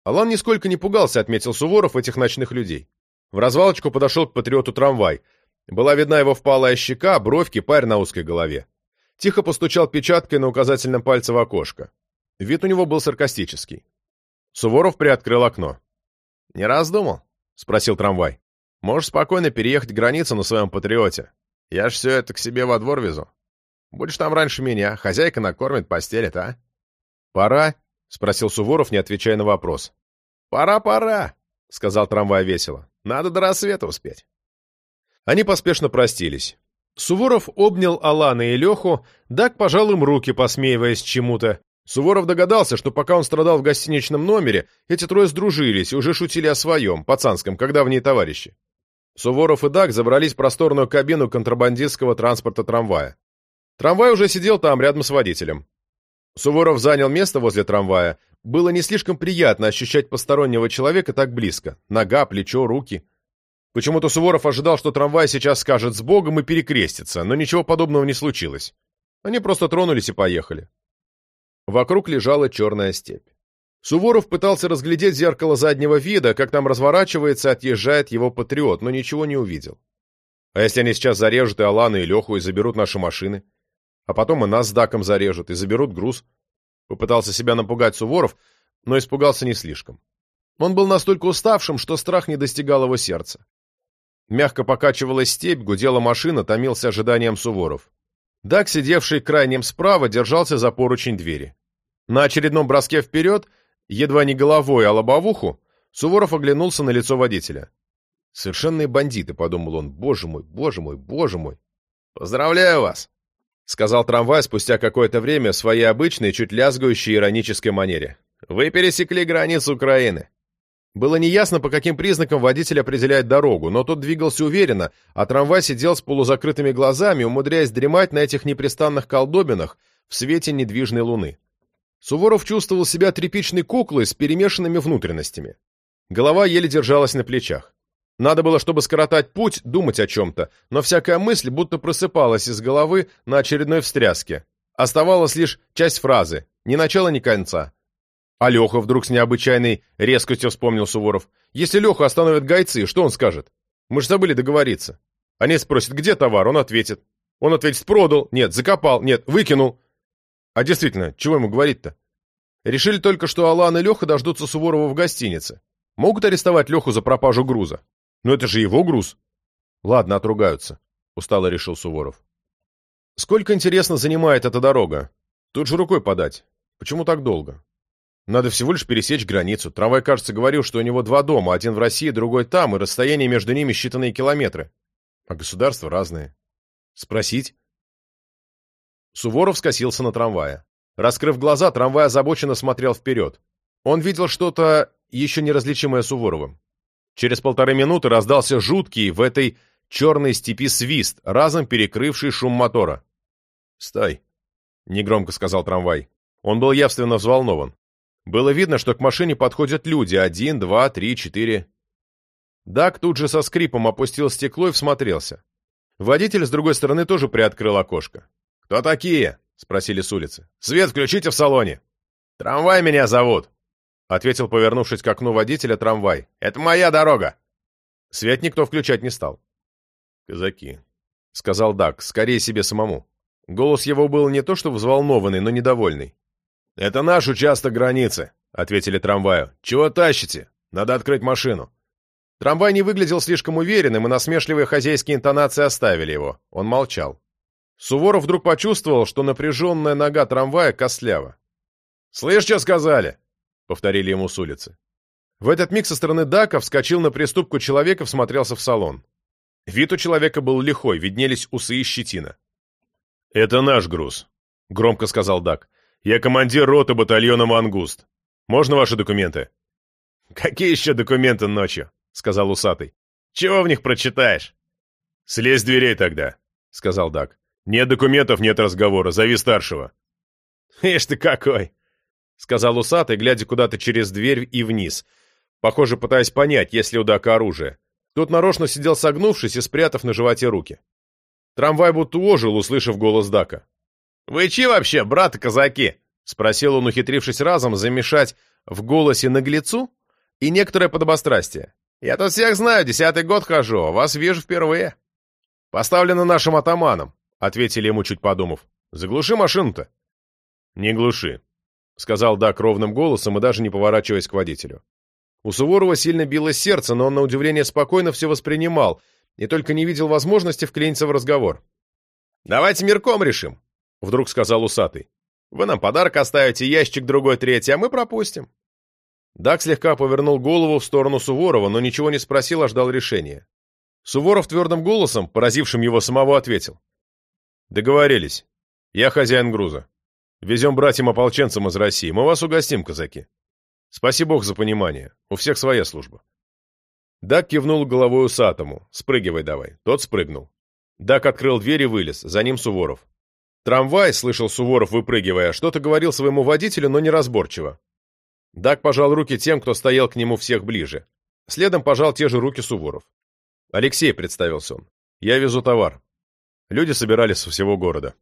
Алан нисколько не пугался, отметил Суворов, этих ночных людей. В развалочку подошел к патриоту трамвай. Была видна его впалая щека, бровь, кипарь на узкой голове. Тихо постучал печаткой на указательном пальце в окошко. Вид у него был саркастический. Суворов приоткрыл окно. «Не раздумал?» — спросил трамвай. «Можешь спокойно переехать границу на своем патриоте. Я ж все это к себе во двор везу. Будешь там раньше меня, хозяйка накормит, постелит, а?» «Пора?» — спросил Суворов, не отвечая на вопрос. «Пора, пора», — сказал трамвай весело. «Надо до рассвета успеть». Они поспешно простились. Суворов обнял Алана и Леху, Дак пожал им руки, посмеиваясь чему-то. Суворов догадался, что пока он страдал в гостиничном номере, эти трое сдружились и уже шутили о своем, пацанском, когда в ней товарищи. Суворов и Дак забрались в просторную кабину контрабандистского транспорта трамвая. Трамвай уже сидел там, рядом с водителем. Суворов занял место возле трамвая. Было не слишком приятно ощущать постороннего человека так близко. Нога, плечо, руки. Почему-то Суворов ожидал, что трамвай сейчас скажет «с Богом» и перекрестится, но ничего подобного не случилось. Они просто тронулись и поехали. Вокруг лежала черная степь. Суворов пытался разглядеть зеркало заднего вида, как там разворачивается отъезжает его патриот, но ничего не увидел. А если они сейчас зарежут и Алану, и Леху, и заберут наши машины? А потом и нас с Даком зарежут, и заберут груз. Попытался себя напугать Суворов, но испугался не слишком. Он был настолько уставшим, что страх не достигал его сердца. Мягко покачивалась степь, гудела машина, томился ожиданием Суворов. Дак, сидевший крайним справа, держался за поручень двери. На очередном броске вперед, едва не головой, а лобовуху, Суворов оглянулся на лицо водителя. «Совершенные бандиты», — подумал он. «Боже мой, боже мой, боже мой!» «Поздравляю вас!» — сказал трамвай спустя какое-то время в своей обычной, чуть лязгающей иронической манере. «Вы пересекли границу Украины». Было неясно, по каким признакам водитель определяет дорогу, но тот двигался уверенно, а трамвай сидел с полузакрытыми глазами, умудряясь дремать на этих непрестанных колдобинах в свете недвижной луны. Суворов чувствовал себя тряпичной куклой с перемешанными внутренностями. Голова еле держалась на плечах. Надо было, чтобы скоротать путь, думать о чем-то, но всякая мысль будто просыпалась из головы на очередной встряске. Оставалась лишь часть фразы, ни начала, ни конца. А Леха вдруг с необычайной резкостью вспомнил Суворов. Если Леху остановят гайцы, что он скажет? Мы же забыли договориться. Они спросят, где товар, он ответит. Он ответит, продал, нет, закопал, нет, выкинул. А действительно, чего ему говорить-то? Решили только, что Алан и Леха дождутся Суворова в гостинице. Могут арестовать Леху за пропажу груза. Но это же его груз. Ладно, отругаются, устало решил Суворов. Сколько, интересно, занимает эта дорога? Тут же рукой подать. Почему так долго? Надо всего лишь пересечь границу. Трамвай, кажется, говорил, что у него два дома, один в России, другой там, и расстояние между ними считанные километры. А государства разные. Спросить? Суворов скосился на трамвая. Раскрыв глаза, трамвай озабоченно смотрел вперед. Он видел что-то еще неразличимое Суворовым. Через полторы минуты раздался жуткий в этой черной степи свист, разом перекрывший шум мотора. «Стой!» — негромко сказал трамвай. Он был явственно взволнован. Было видно, что к машине подходят люди. Один, два, три, четыре. Дак тут же со скрипом опустил стекло и всмотрелся. Водитель с другой стороны тоже приоткрыл окошко. «Кто такие?» — спросили с улицы. «Свет включите в салоне!» «Трамвай меня зовут!» — ответил, повернувшись к окну водителя, трамвай. «Это моя дорога!» Свет никто включать не стал. «Казаки», — сказал Дак, скорее себе самому. Голос его был не то что взволнованный, но недовольный. «Это наш участок границы», — ответили трамваю. «Чего тащите? Надо открыть машину». Трамвай не выглядел слишком уверенным, и насмешливые хозяйские интонации оставили его. Он молчал. Суворов вдруг почувствовал, что напряженная нога трамвая кослява. «Слышь, что сказали?» — повторили ему с улицы. В этот миг со стороны Дака вскочил на приступку человек и всмотрелся в салон. Вид у человека был лихой, виднелись усы и щетина. «Это наш груз», — громко сказал Дак. «Я командир роты батальона «Мангуст». Можно ваши документы?» «Какие еще документы ночью?» — сказал усатый. «Чего в них прочитаешь?» «Слезь дверей тогда», — сказал Дак. «Нет документов, нет разговора. Зови старшего». «Ишь ты какой!» — сказал усатый, глядя куда-то через дверь и вниз. Похоже, пытаясь понять, есть ли у Дака оружие. Тот нарочно сидел согнувшись и спрятав на животе руки. Трамвай будто ожил, услышав голос Дака. «Вы чи вообще, браты-казаки?» — спросил он, ухитрившись разом замешать в голосе наглецу и некоторое подобострастие. «Я тут всех знаю, десятый год хожу, а вас вижу впервые». «Поставлено нашим атаманом», — ответили ему, чуть подумав. «Заглуши машину-то». «Не глуши», — сказал Дак ровным голосом и даже не поворачиваясь к водителю. У Суворова сильно билось сердце, но он, на удивление, спокойно все воспринимал и только не видел возможности вклиниться в разговор. «Давайте мирком решим», — вдруг сказал усатый. «Вы нам подарок оставите, ящик другой, третий, а мы пропустим». Дак слегка повернул голову в сторону Суворова, но ничего не спросил, а ждал решения. Суворов твердым голосом, поразившим его самого, ответил. «Договорились. Я хозяин груза. Везем братьям-ополченцам из России. Мы вас угостим, казаки. Спасибо Бог за понимание. У всех своя служба». Дак кивнул головой усатому. «Спрыгивай давай». Тот спрыгнул. Дак открыл дверь и вылез. За ним Суворов. «Трамвай», — слышал Суворов, выпрыгивая, что-то говорил своему водителю, но неразборчиво. Дак пожал руки тем, кто стоял к нему всех ближе. Следом пожал те же руки Суворов. «Алексей», — представился он, — «я везу товар». Люди собирались со всего города.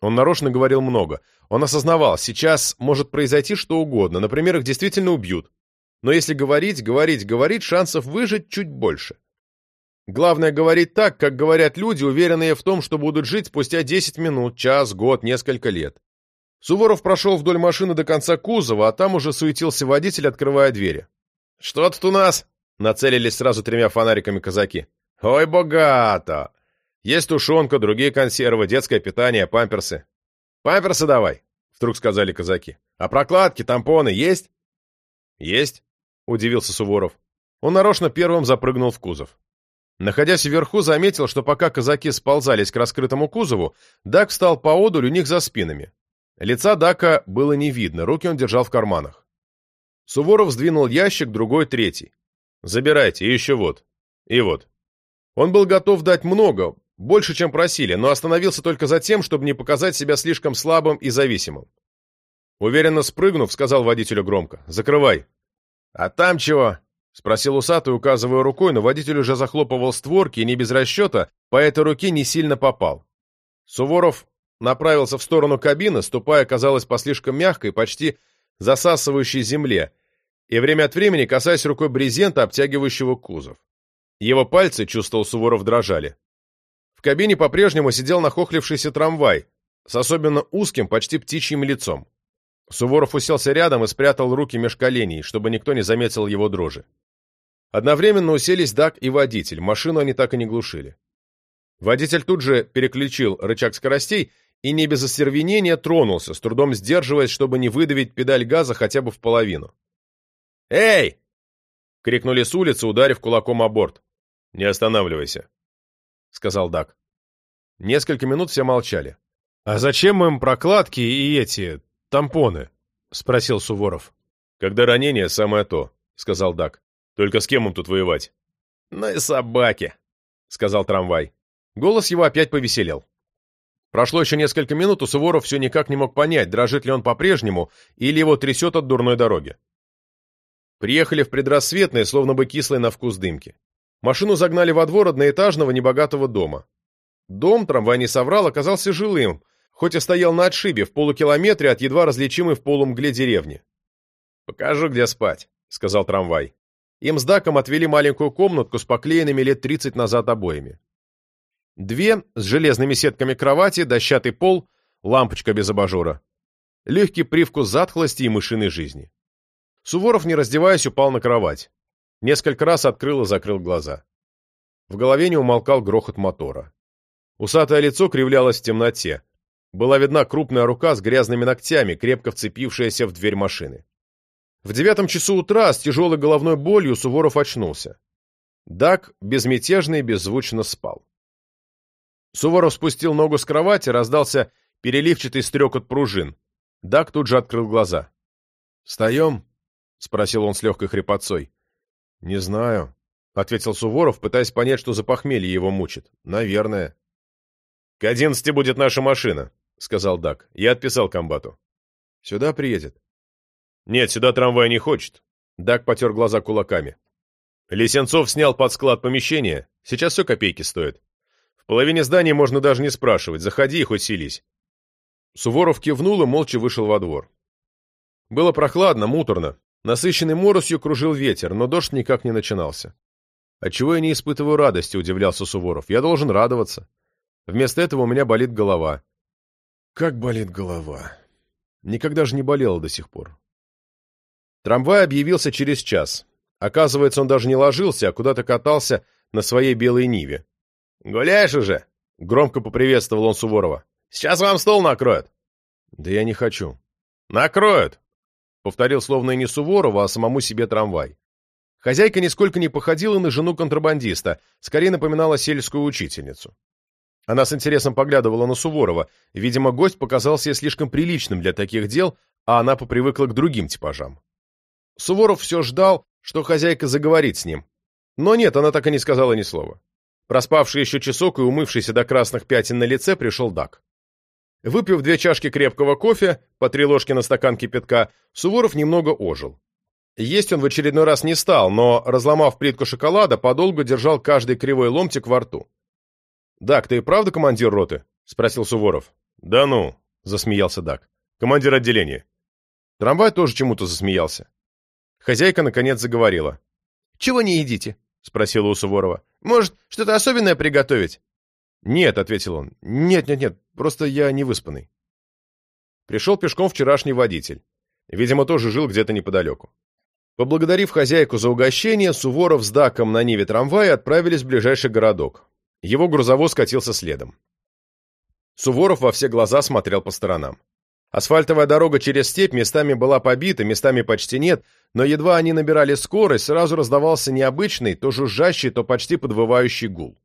Он нарочно говорил много. Он осознавал, сейчас может произойти что угодно, например, их действительно убьют. Но если говорить, говорить, говорить, шансов выжить чуть больше. Главное говорить так, как говорят люди, уверенные в том, что будут жить спустя 10 минут, час, год, несколько лет. Суворов прошел вдоль машины до конца кузова, а там уже суетился водитель, открывая двери. «Что тут у нас?» — нацелились сразу тремя фонариками казаки. «Ой, богато! Есть тушенка, другие консервы, детское питание, памперсы». «Памперсы давай!» — вдруг сказали казаки. «А прокладки, тампоны есть?» «Есть», — удивился Суворов. Он нарочно первым запрыгнул в кузов. Находясь вверху, заметил, что пока казаки сползались к раскрытому кузову, Дак встал поодаль у них за спинами. Лица Дака было не видно, руки он держал в карманах. Суворов сдвинул ящик, другой, третий. «Забирайте, и еще вот. И вот». Он был готов дать много, больше, чем просили, но остановился только за тем, чтобы не показать себя слишком слабым и зависимым. Уверенно спрыгнув, сказал водителю громко. «Закрывай». «А там чего?» — спросил усатый, указывая рукой, но водитель уже захлопывал створки и не без расчета по этой руке не сильно попал. Суворов направился в сторону кабины, ступая, казалось, по слишком мягкой, почти засасывающей земле, и время от времени касаясь рукой брезента, обтягивающего кузов. Его пальцы, чувствовал Суворов, дрожали. Кабине по-прежнему сидел нахохлившийся трамвай с особенно узким, почти птичьим лицом. Суворов уселся рядом и спрятал руки меж коленей, чтобы никто не заметил его дрожи. Одновременно уселись Дак и водитель, машину они так и не глушили. Водитель тут же переключил рычаг скоростей и не без остервенения тронулся, с трудом сдерживаясь, чтобы не выдавить педаль газа хотя бы в половину. «Эй!» — крикнули с улицы, ударив кулаком о борт. «Не останавливайся», — сказал Дак. Несколько минут все молчали. «А зачем им прокладки и эти тампоны?» — спросил Суворов. «Когда ранение, самое то», — сказал Дак. «Только с кем им тут воевать?» «Ну и собаки», — сказал трамвай. Голос его опять повеселел. Прошло еще несколько минут, и Суворов все никак не мог понять, дрожит ли он по-прежнему, или его трясет от дурной дороги. Приехали в предрассветные, словно бы кислые на вкус дымки. Машину загнали во двор одноэтажного небогатого дома. Дом, трамвай не соврал, оказался жилым, хоть и стоял на отшибе, в полукилометре от едва различимой в полумгле деревни. «Покажу, где спать», — сказал трамвай. Им с Даком отвели маленькую комнатку с поклеенными лет тридцать назад обоями. Две с железными сетками кровати, дощатый пол, лампочка без абажура. Легкий привкус затхлости и мышиной жизни. Суворов, не раздеваясь, упал на кровать. Несколько раз открыл и закрыл глаза. В голове не умолкал грохот мотора. Усатое лицо кривлялось в темноте. Была видна крупная рука с грязными ногтями, крепко вцепившаяся в дверь машины. В девятом часу утра с тяжелой головной болью Суворов очнулся. Дак безмятежно и беззвучно спал. Суворов спустил ногу с кровати, раздался переливчатый стрекот пружин. Дак тут же открыл глаза. «Встаем?» — спросил он с легкой хрипотцой. «Не знаю», — ответил Суворов, пытаясь понять, что за похмелье его мучит. «Наверное». «К одиннадцати будет наша машина», — сказал Дак. «Я отписал комбату». «Сюда приедет?» «Нет, сюда трамвай не хочет». Дак потер глаза кулаками. Лисенцов снял под склад помещение. Сейчас все копейки стоит. В половине здания можно даже не спрашивать. Заходи и хоть селись. Суворов кивнул и молча вышел во двор. Было прохладно, муторно. Насыщенный моросью кружил ветер, но дождь никак не начинался. «Отчего я не испытываю радости?» – удивлялся Суворов. «Я должен радоваться. Вместо этого у меня болит голова». «Как болит голова?» Никогда же не болела до сих пор. Трамвай объявился через час. Оказывается, он даже не ложился, а куда-то катался на своей белой Ниве. «Гуляешь уже?» — громко поприветствовал он Суворова. «Сейчас вам стол накроют». «Да я не хочу». «Накроют!» — повторил словно и не Суворова, а самому себе трамвай. Хозяйка нисколько не походила на жену контрабандиста, скорее напоминала сельскую учительницу. Она с интересом поглядывала на Суворова. Видимо, гость показался ей слишком приличным для таких дел, а она попривыкла к другим типажам. Суворов все ждал, что хозяйка заговорит с ним. Но нет, она так и не сказала ни слова. Проспавший еще часок и умывшийся до красных пятен на лице, пришел Дак. Выпив две чашки крепкого кофе, по три ложки на стакан кипятка, Суворов немного ожил. Есть он в очередной раз не стал, но, разломав плитку шоколада, подолгу держал каждый кривой ломтик во рту. «Дак, ты и правда командир роты?» — спросил Суворов. «Да ну!» — засмеялся Дак. «Командир отделения». Трамвай тоже чему-то засмеялся. Хозяйка, наконец, заговорила. «Чего не едите?» — спросила у Суворова. «Может, что-то особенное приготовить?» «Нет», — ответил он. «Нет, нет, нет, просто я не выспанный». Пришел пешком вчерашний водитель. Видимо, тоже жил где-то неподалеку. Поблагодарив хозяйку за угощение, Суворов с Даком на Ниве трамвая отправились в ближайший городок. Его грузовоз катился следом. Суворов во все глаза смотрел по сторонам. Асфальтовая дорога через степь местами была побита, местами почти нет, но едва они набирали скорость, сразу раздавался необычный, то жужжащий, то почти подвывающий гул.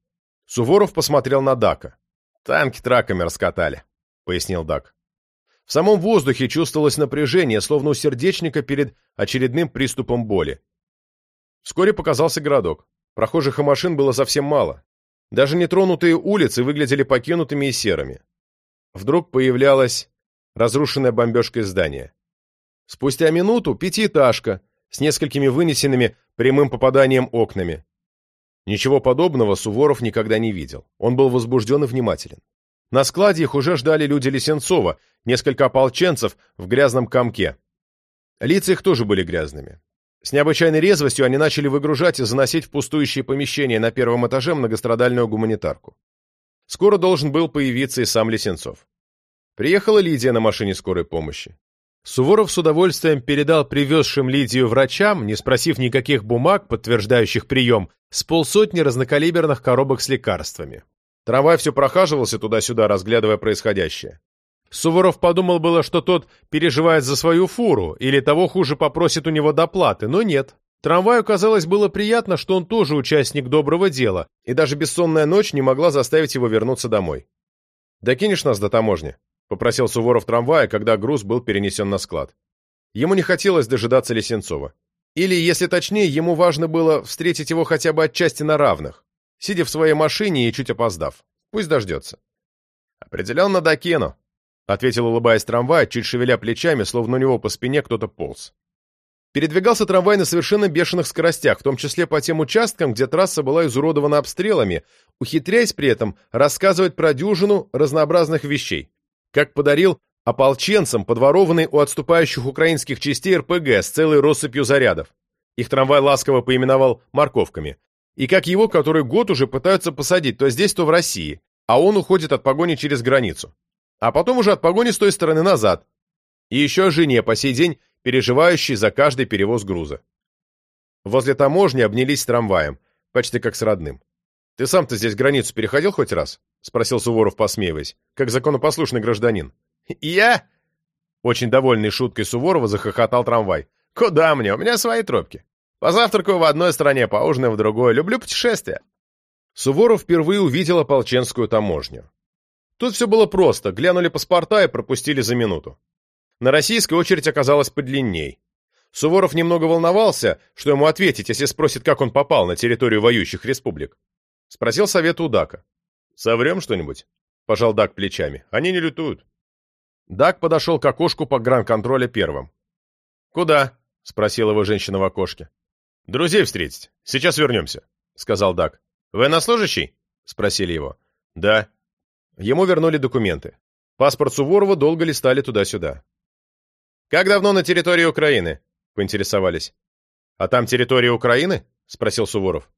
Суворов посмотрел на Дака. «Танки траками раскатали», — пояснил Дак. В самом воздухе чувствовалось напряжение, словно у сердечника перед очередным приступом боли. Вскоре показался городок. Прохожих и машин было совсем мало. Даже нетронутые улицы выглядели покинутыми и серыми. Вдруг появлялось разрушенное бомбежкой здание. Спустя минуту пятиэтажка с несколькими вынесенными прямым попаданием окнами. Ничего подобного Суворов никогда не видел. Он был возбужден и внимателен. На складе их уже ждали люди Лисенцова, несколько ополченцев в грязном комке. Лица их тоже были грязными. С необычайной резвостью они начали выгружать и заносить в пустующие помещения на первом этаже многострадальную гуманитарку. Скоро должен был появиться и сам Лисенцов. Приехала Лидия на машине скорой помощи. Суворов с удовольствием передал привезшим Лидию врачам, не спросив никаких бумаг, подтверждающих прием, с полсотни разнокалиберных коробок с лекарствами. Трамвай все прохаживался туда-сюда, разглядывая происходящее. Суворов подумал было, что тот переживает за свою фуру, или того хуже попросит у него доплаты, но нет. Трамваю, казалось, было приятно, что он тоже участник доброго дела, и даже бессонная ночь не могла заставить его вернуться домой. «Докинешь нас до таможни?» — попросил Суворов трамвая, когда груз был перенесен на склад. Ему не хотелось дожидаться Лисенцова. Или, если точнее, ему важно было встретить его хотя бы отчасти на равных, сидя в своей машине и чуть опоздав. Пусть дождется. «Определенно докину», — ответил, улыбаясь трамвай, чуть шевеля плечами, словно у него по спине кто-то полз. Передвигался трамвай на совершенно бешеных скоростях, в том числе по тем участкам, где трасса была изуродована обстрелами, ухитряясь при этом рассказывать про дюжину разнообразных вещей как подарил ополченцам подворованный у отступающих украинских частей РПГ с целой россыпью зарядов. Их трамвай ласково поименовал «морковками». И как его, который год уже пытаются посадить то здесь, то в России, а он уходит от погони через границу. А потом уже от погони с той стороны назад. И еще жене по сей день, переживающей за каждый перевоз груза. Возле таможни обнялись с трамваем, почти как с родным. «Ты сам-то здесь границу переходил хоть раз?» — спросил Суворов, посмеиваясь, как законопослушный гражданин. «Я?» Очень довольный шуткой Суворова захохотал трамвай. Куда мне? У меня свои тропки. Позавтракаю в одной стране, поужинаю в другой. Люблю путешествия. Суворов впервые увидел ополченскую таможню. Тут все было просто. Глянули паспорта и пропустили за минуту. На российской очередь оказалась подлинней. Суворов немного волновался, что ему ответить, если спросит, как он попал на территорию воюющих республик. Спросил совета у Дака. «Соврем что-нибудь?» Пожал Дак плечами. «Они не лютуют». Дак подошел к окошку по гран-контроля первым. «Куда?» — спросила его женщина в окошке. «Друзей встретить. Сейчас вернемся», — сказал Дак. «Военнослужащий?» — спросили его. «Да». Ему вернули документы. Паспорт Суворова долго листали туда-сюда. «Как давно на территории Украины?» — поинтересовались. «А там территория Украины?» — спросил Суворов.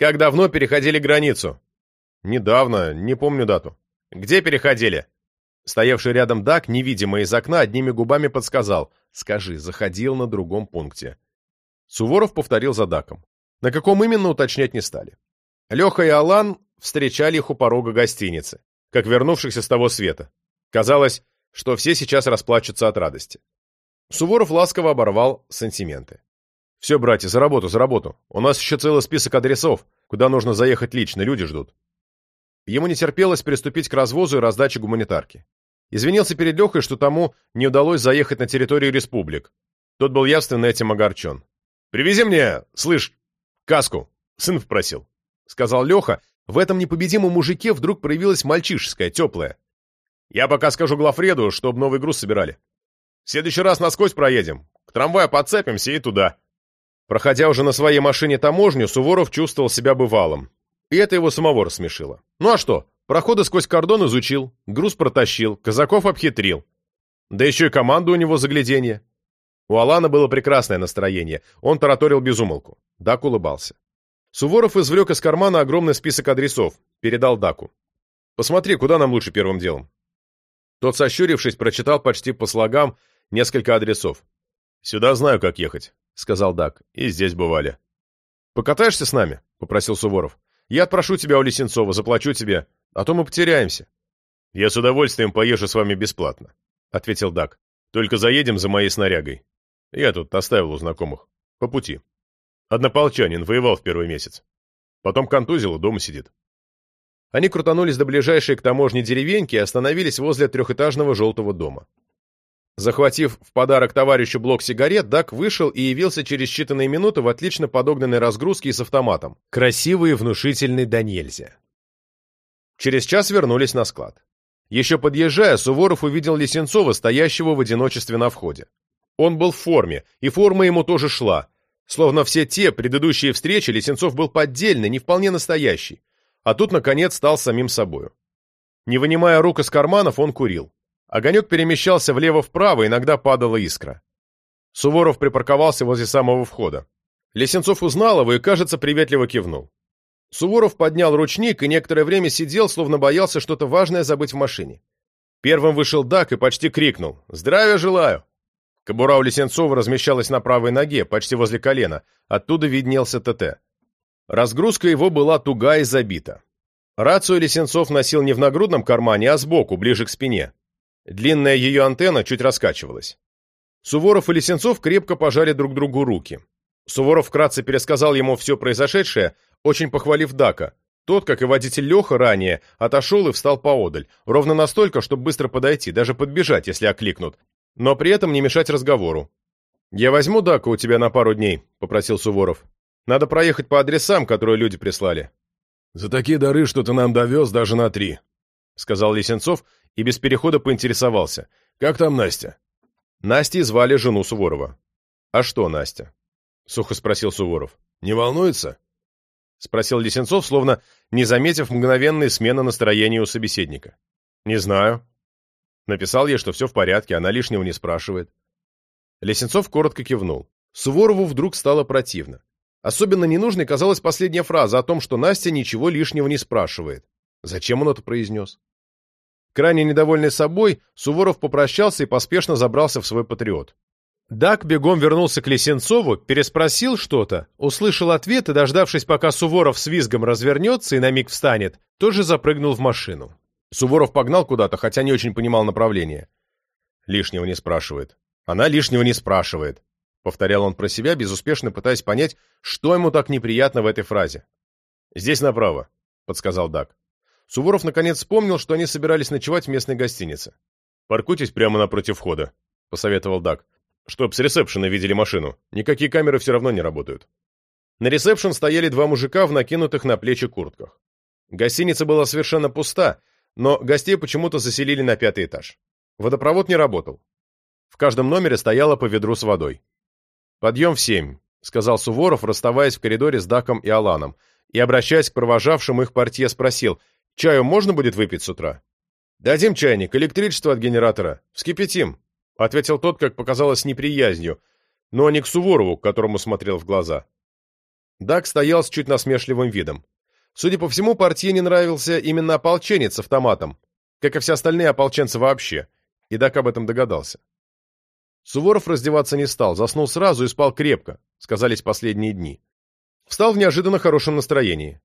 «Как давно переходили границу?» «Недавно, не помню дату». «Где переходили?» Стоявший рядом Дак, невидимый из окна, одними губами подсказал. «Скажи, заходил на другом пункте». Суворов повторил за Даком. На каком именно уточнять не стали. Леха и Алан встречали их у порога гостиницы, как вернувшихся с того света. Казалось, что все сейчас расплачутся от радости. Суворов ласково оборвал сантименты. «Все, братья, за работу, за работу. У нас еще целый список адресов, куда нужно заехать лично, люди ждут». Ему не терпелось приступить к развозу и раздаче гуманитарки. Извинился перед Лехой, что тому не удалось заехать на территорию республик. Тот был явственно этим огорчен. «Привези мне, слышь, каску!» Сын попросил. Сказал Леха. В этом непобедимом мужике вдруг проявилась мальчишеская, теплая. «Я пока скажу Глафреду, чтобы новый груз собирали. В следующий раз насквозь проедем. К трамваю подцепимся и туда». Проходя уже на своей машине таможню, Суворов чувствовал себя бывалым. И это его самого рассмешило. Ну а что? Проходы сквозь кордон изучил, груз протащил, казаков обхитрил. Да еще и команду у него загляденье. У Алана было прекрасное настроение. Он тараторил безумолку. Дак улыбался. Суворов извлек из кармана огромный список адресов. Передал Даку. «Посмотри, куда нам лучше первым делом?» Тот, сощурившись, прочитал почти по слогам несколько адресов. «Сюда знаю, как ехать», — сказал Дак. «И здесь бывали». «Покатаешься с нами?» — попросил Суворов. Я отпрошу тебя у Лисенцова, заплачу тебе, а то мы потеряемся». «Я с удовольствием поезжу с вами бесплатно», — ответил Дак. «Только заедем за моей снарягой. Я тут оставил у знакомых. По пути. Однополчанин воевал в первый месяц. Потом контузил и дома сидит». Они крутанулись до ближайшей к таможне деревеньки и остановились возле трехэтажного желтого дома. Захватив в подарок товарищу блок сигарет, Дак вышел и явился через считанные минуты в отлично подогнанной разгрузке и с автоматом. Красивый и внушительный нельзя. Через час вернулись на склад. Еще подъезжая, Суворов увидел Лисенцова, стоящего в одиночестве на входе. Он был в форме, и форма ему тоже шла. Словно все те предыдущие встречи Лисенцов был поддельный, не вполне настоящий. А тут, наконец, стал самим собою. Не вынимая рук из карманов, он курил. Огонек перемещался влево-вправо, иногда падала искра. Суворов припарковался возле самого входа. Лесенцов узнал его и, кажется, приветливо кивнул. Суворов поднял ручник и некоторое время сидел, словно боялся что-то важное забыть в машине. Первым вышел Дак и почти крикнул «Здравия желаю!». Кобура у Лисенцова размещалась на правой ноге, почти возле колена. Оттуда виднелся ТТ. Разгрузка его была туга и забита. Рацию Лисенцов носил не в нагрудном кармане, а сбоку, ближе к спине. Длинная ее антенна чуть раскачивалась. Суворов и Лисенцов крепко пожали друг другу руки. Суворов вкратце пересказал ему все произошедшее, очень похвалив Дака. Тот, как и водитель Леха ранее, отошел и встал поодаль, ровно настолько, чтобы быстро подойти, даже подбежать, если окликнут, но при этом не мешать разговору. «Я возьму Дака у тебя на пару дней», — попросил Суворов. «Надо проехать по адресам, которые люди прислали». «За такие дары, что ты нам довез, даже на три», — сказал Лисенцов и без перехода поинтересовался. «Как там Настя?» Настей звали жену Суворова. «А что Настя?» — сухо спросил Суворов. «Не волнуется?» — спросил Лисенцов, словно не заметив мгновенной смены настроения у собеседника. «Не знаю». Написал ей, что все в порядке, она лишнего не спрашивает. Лисенцов коротко кивнул. Суворову вдруг стало противно. Особенно ненужной казалась последняя фраза о том, что Настя ничего лишнего не спрашивает. Зачем он это произнес? Крайне недовольный собой, Суворов попрощался и поспешно забрался в свой патриот. Дак бегом вернулся к Лисенцову, переспросил что-то, услышал ответ и, дождавшись, пока Суворов с визгом развернется и на миг встанет, тоже запрыгнул в машину. Суворов погнал куда-то, хотя не очень понимал направление. Лишнего не спрашивает. Она лишнего не спрашивает. — повторял он про себя, безуспешно пытаясь понять, что ему так неприятно в этой фразе. «Здесь направо», — подсказал Дак. Суворов наконец вспомнил, что они собирались ночевать в местной гостинице. «Паркуйтесь прямо напротив входа», — посоветовал Дак. «Чтоб с ресепшена видели машину. Никакие камеры все равно не работают». На ресепшн стояли два мужика в накинутых на плечи куртках. Гостиница была совершенно пуста, но гостей почему-то заселили на пятый этаж. Водопровод не работал. В каждом номере стояло по ведру с водой. «Подъем в семь», — сказал Суворов, расставаясь в коридоре с Даком и Аланом, и, обращаясь к провожавшим их портье, спросил, «Чаю можно будет выпить с утра?» «Дадим чайник, электричество от генератора. Вскипятим», — ответил тот, как показалось, неприязнью, но не к Суворову, к которому смотрел в глаза. Дак стоял с чуть насмешливым видом. Судя по всему, партии не нравился именно ополченец с автоматом, как и все остальные ополченцы вообще, и Дак об этом догадался. Суворов раздеваться не стал, заснул сразу и спал крепко, сказались последние дни. Встал в неожиданно хорошем настроении.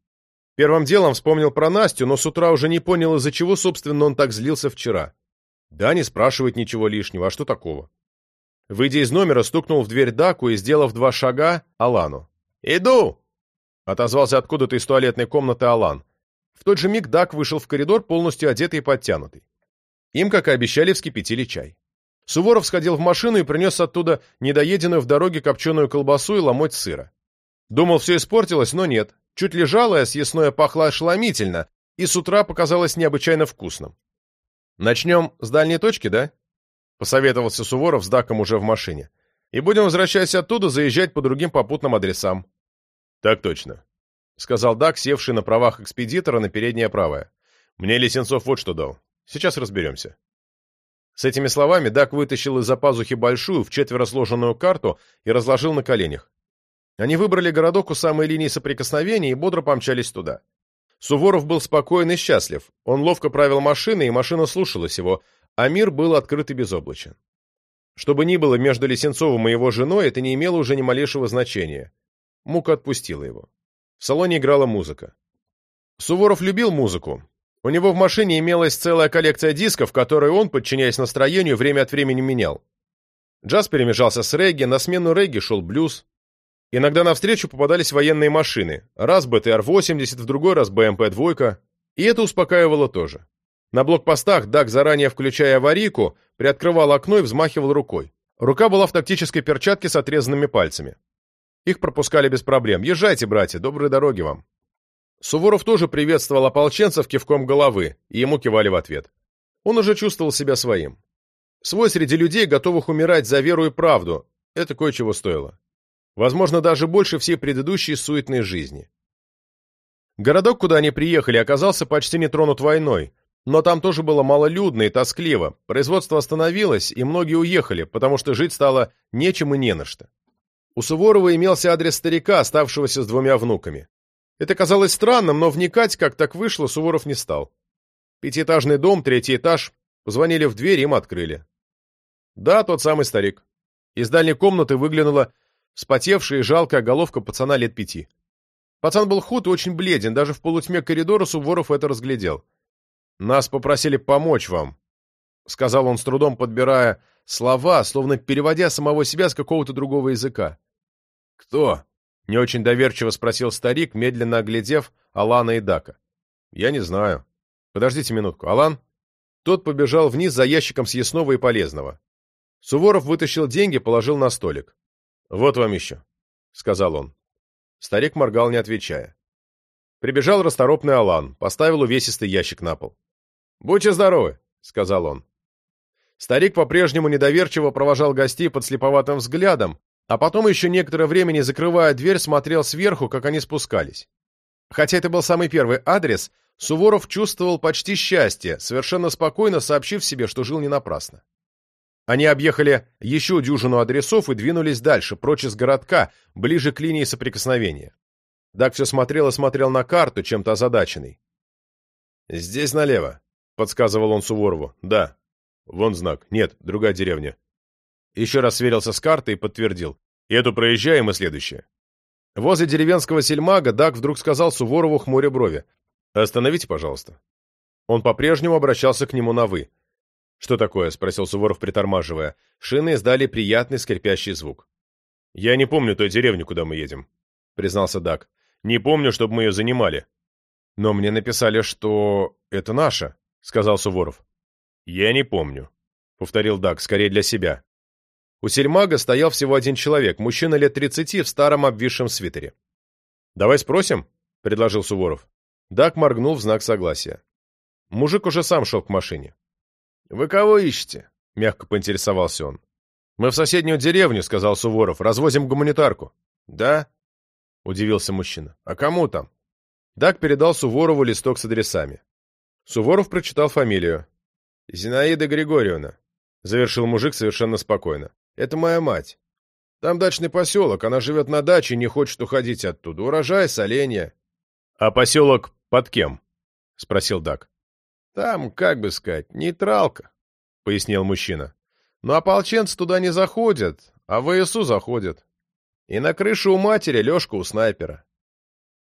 Первым делом вспомнил про Настю, но с утра уже не понял, из-за чего, собственно, он так злился вчера. Да, не спрашивает ничего лишнего, а что такого? Выйдя из номера, стукнул в дверь Даку и, сделав два шага, Алану. «Иду!» — отозвался откуда-то из туалетной комнаты Алан. В тот же миг Дак вышел в коридор, полностью одетый и подтянутый. Им, как и обещали, вскипятили чай. Суворов сходил в машину и принес оттуда недоеденную в дороге копченую колбасу и ломоть сыра. Думал, все испортилось, но нет. Чуть лежалое, съестное пахло ошеломительно, и с утра показалось необычайно вкусным. «Начнем с дальней точки, да?» — посоветовался Суворов с Даком уже в машине. «И будем, возвращаясь оттуда, заезжать по другим попутным адресам». «Так точно», — сказал Дак, севший на правах экспедитора на переднее правое. «Мне Лисенцов вот что дал. Сейчас разберемся». С этими словами Дак вытащил из-за пазухи большую, в четверо сложенную карту и разложил на коленях. Они выбрали городок у самой линии соприкосновения и бодро помчались туда. Суворов был спокоен и счастлив. Он ловко правил машиной, и машина слушалась его, а мир был открыт и безоблачен. Что бы ни было между Лисенцовым и его женой, это не имело уже ни малейшего значения. Мука отпустила его. В салоне играла музыка. Суворов любил музыку, у него в машине имелась целая коллекция дисков, которые он, подчиняясь настроению, время от времени менял. Джаз перемешался с регги, на смену регги шел блюз. Иногда навстречу попадались военные машины. Раз БТР-80, в другой раз БМП-2. И это успокаивало тоже. На блокпостах Дак, заранее включая аварийку, приоткрывал окно и взмахивал рукой. Рука была в тактической перчатке с отрезанными пальцами. Их пропускали без проблем. «Езжайте, братья, доброй дороги вам». Суворов тоже приветствовал ополченцев кивком головы, и ему кивали в ответ. Он уже чувствовал себя своим. Свой среди людей, готовых умирать за веру и правду, это кое-чего стоило. Возможно, даже больше всей предыдущей суетной жизни. Городок, куда они приехали, оказался почти не тронут войной, но там тоже было малолюдно и тоскливо, производство остановилось, и многие уехали, потому что жить стало нечем и не на что. У Суворова имелся адрес старика, оставшегося с двумя внуками. Это казалось странным, но вникать, как так вышло, Суворов не стал. Пятиэтажный дом, третий этаж. Позвонили в дверь, им открыли. Да, тот самый старик. Из дальней комнаты выглянула спотевшая и жалкая головка пацана лет пяти. Пацан был худ и очень бледен, даже в полутьме коридора Суворов это разглядел. «Нас попросили помочь вам», — сказал он с трудом, подбирая слова, словно переводя самого себя с какого-то другого языка. «Кто?» Не очень доверчиво спросил старик, медленно оглядев Алана и Дака. «Я не знаю. Подождите минутку. Алан?» Тот побежал вниз за ящиком съестного и полезного. Суворов вытащил деньги, положил на столик. «Вот вам еще», — сказал он. Старик моргал, не отвечая. Прибежал расторопный Алан, поставил увесистый ящик на пол. «Будьте здоровы», — сказал он. Старик по-прежнему недоверчиво провожал гостей под слеповатым взглядом, а потом еще некоторое время, не закрывая дверь, смотрел сверху, как они спускались. Хотя это был самый первый адрес, Суворов чувствовал почти счастье, совершенно спокойно сообщив себе, что жил не напрасно. Они объехали еще дюжину адресов и двинулись дальше, прочь из городка, ближе к линии соприкосновения. Дак все смотрел и смотрел на карту, чем-то озадаченный. «Здесь налево», — подсказывал он Суворову. «Да. Вон знак. Нет, другая деревня. Еще раз сверился с картой и подтвердил. Эту проезжаем, и следующее. Возле деревенского сельмага Дак вдруг сказал Суворову хмуря брови. «Остановите, пожалуйста». Он по-прежнему обращался к нему на «вы». «Что такое?» — спросил Суворов, притормаживая. Шины издали приятный скрипящий звук. «Я не помню той деревни, куда мы едем», — признался Дак. «Не помню, чтобы мы ее занимали». «Но мне написали, что это наша», — сказал Суворов. «Я не помню», — повторил Дак, скорее для себя. У сельмага стоял всего один человек, мужчина лет тридцати в старом обвисшем свитере. «Давай спросим?» — предложил Суворов. Дак моргнул в знак согласия. Мужик уже сам шел к машине. «Вы кого ищете?» — мягко поинтересовался он. «Мы в соседнюю деревню», — сказал Суворов. «Развозим гуманитарку». «Да?» — удивился мужчина. «А кому там?» Дак передал Суворову листок с адресами. Суворов прочитал фамилию. «Зинаида Григорьевна», — завершил мужик совершенно спокойно. «Это моя мать. Там дачный поселок, она живет на даче и не хочет уходить оттуда. Урожай, соленья». «А поселок под кем?» — спросил Дак. «Там, как бы сказать, нейтралка», — пояснил мужчина. «Но ополченцы туда не заходят, а ВСУ заходят. И на крыше у матери Лешка у снайпера».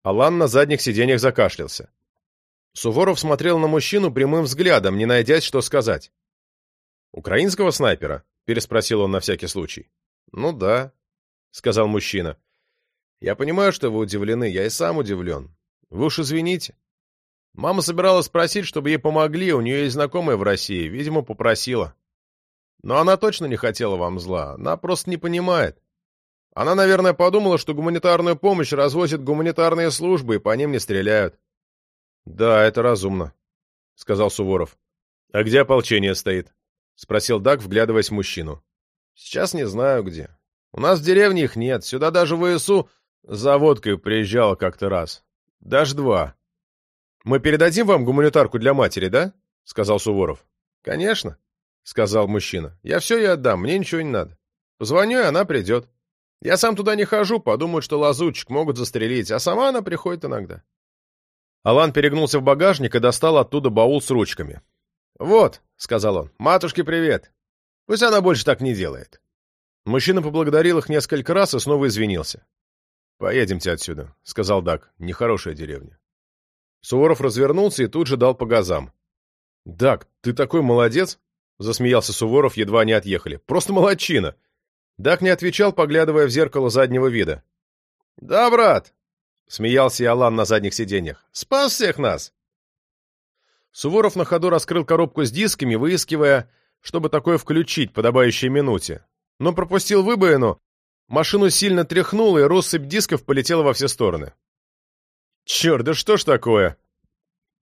Алан на задних сиденьях закашлялся. Суворов смотрел на мужчину прямым взглядом, не найдясь, что сказать. «Украинского снайпера?» — переспросил он на всякий случай. «Ну да», — сказал мужчина. «Я понимаю, что вы удивлены, я и сам удивлен. Вы уж извините. Мама собиралась спросить, чтобы ей помогли, у нее есть знакомая в России, видимо, попросила. Но она точно не хотела вам зла, она просто не понимает. Она, наверное, подумала, что гуманитарную помощь развозят гуманитарные службы, и по ним не стреляют. «Да, это разумно», — сказал Суворов. «А где ополчение стоит?» — спросил Дак, вглядываясь в мужчину. «Сейчас не знаю где. У нас в деревне их нет, сюда даже ВСУ за водкой приезжала как-то раз. Даже два. «Мы передадим вам гуманитарку для матери, да?» — сказал Суворов. «Конечно», — сказал мужчина. «Я все ей отдам, мне ничего не надо. Позвоню, и она придет. Я сам туда не хожу, подумают, что лазутчик могут застрелить, а сама она приходит иногда». Алан перегнулся в багажник и достал оттуда баул с ручками. «Вот», — сказал он, — «матушке привет. Пусть она больше так не делает». Мужчина поблагодарил их несколько раз и снова извинился. «Поедемте отсюда», — сказал Дак. «Нехорошая деревня». Суворов развернулся и тут же дал по газам. «Дак, ты такой молодец!» — засмеялся Суворов, едва не отъехали. «Просто молодчина!» Дак не отвечал, поглядывая в зеркало заднего вида. «Да, брат!» — смеялся и Алан на задних сиденьях. «Спас всех нас!» Суворов на ходу раскрыл коробку с дисками, выискивая, чтобы такое включить, подобающей минуте. Но пропустил выбоину, машину сильно тряхнуло, и россыпь дисков полетела во все стороны. «Черт, да что ж такое?»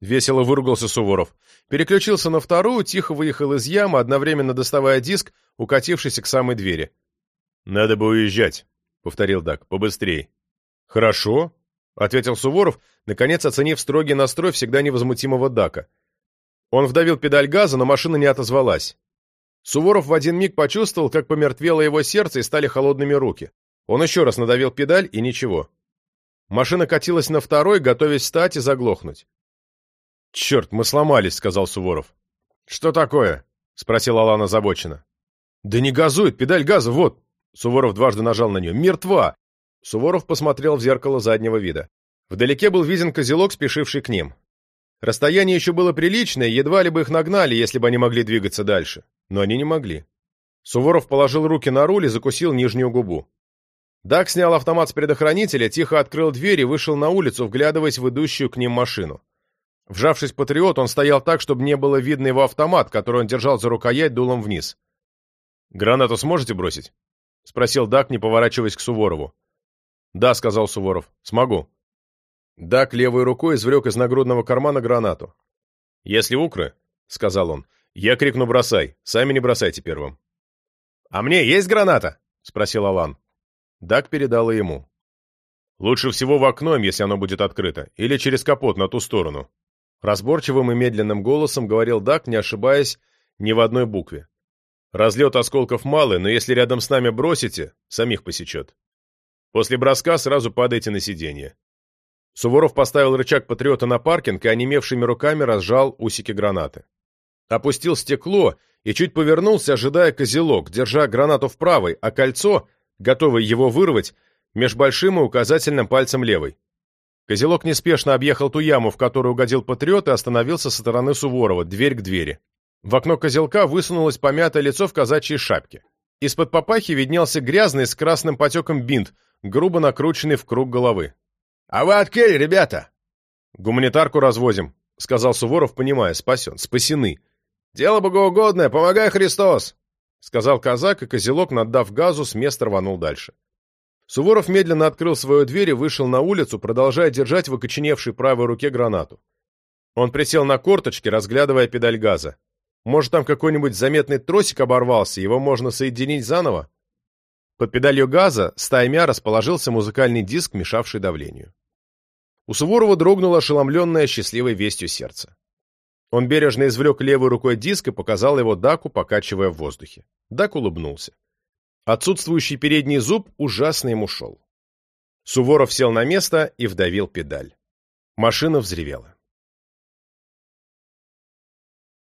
Весело выругался Суворов. Переключился на вторую, тихо выехал из ямы, одновременно доставая диск, укатившийся к самой двери. «Надо бы уезжать», — повторил Дак, — «побыстрей». «Хорошо», — ответил Суворов, наконец оценив строгий настрой всегда невозмутимого Дака. Он вдавил педаль газа, но машина не отозвалась. Суворов в один миг почувствовал, как помертвело его сердце и стали холодными руки. Он еще раз надавил педаль, и ничего. Машина катилась на второй, готовясь встать и заглохнуть. «Черт, мы сломались», — сказал Суворов. «Что такое?» — спросил Алан озабоченно. «Да не газует, педаль газа, вот!» Суворов дважды нажал на нее. «Мертва!» Суворов посмотрел в зеркало заднего вида. Вдалеке был виден козелок, спешивший к ним. Расстояние еще было приличное, едва ли бы их нагнали, если бы они могли двигаться дальше. Но они не могли. Суворов положил руки на руль и закусил нижнюю губу. Дак снял автомат с предохранителя, тихо открыл дверь и вышел на улицу, вглядываясь в идущую к ним машину. Вжавшись патриот, он стоял так, чтобы не было видно его автомат, который он держал за рукоять дулом вниз. «Гранату сможете бросить?» — спросил Дак, не поворачиваясь к Суворову. «Да», — сказал Суворов, — «смогу». Дак левой рукой извлек из нагрудного кармана гранату. «Если укры», — сказал он, — «я крикну бросай, сами не бросайте первым». «А мне есть граната?» — спросил Алан. Дак передала ему. «Лучше всего в окно, если оно будет открыто, или через капот на ту сторону». Разборчивым и медленным голосом говорил Дак, не ошибаясь ни в одной букве. «Разлет осколков малый, но если рядом с нами бросите, самих посечет. После броска сразу падайте на сиденье». Суворов поставил рычаг патриота на паркинг и онемевшими руками разжал усики гранаты. Опустил стекло и чуть повернулся, ожидая козелок, держа гранату в правой, а кольцо готовый его вырвать, меж большим и указательным пальцем левой. Козелок неспешно объехал ту яму, в которую угодил патриот, и остановился со стороны Суворова, дверь к двери. В окно козелка высунулось помятое лицо в казачьей шапке. Из-под папахи виднелся грязный с красным потеком бинт, грубо накрученный в круг головы. «А вы от Келли, ребята?» «Гуманитарку развозим», — сказал Суворов, понимая, спасен, спасены. «Дело богоугодное, помогай Христос!» — сказал казак, и козелок, наддав газу, с места рванул дальше. Суворов медленно открыл свою дверь и вышел на улицу, продолжая держать в окоченевшей правой руке гранату. Он присел на корточки, разглядывая педаль газа. Может, там какой-нибудь заметный тросик оборвался, его можно соединить заново? Под педалью газа стаймя расположился музыкальный диск, мешавший давлению. У Суворова дрогнуло ошеломленное счастливой вестью сердце. Он бережно извлек левой рукой диск и показал его Даку, покачивая в воздухе. Дак улыбнулся. Отсутствующий передний зуб ужасно ему шел. Суворов сел на место и вдавил педаль. Машина взревела.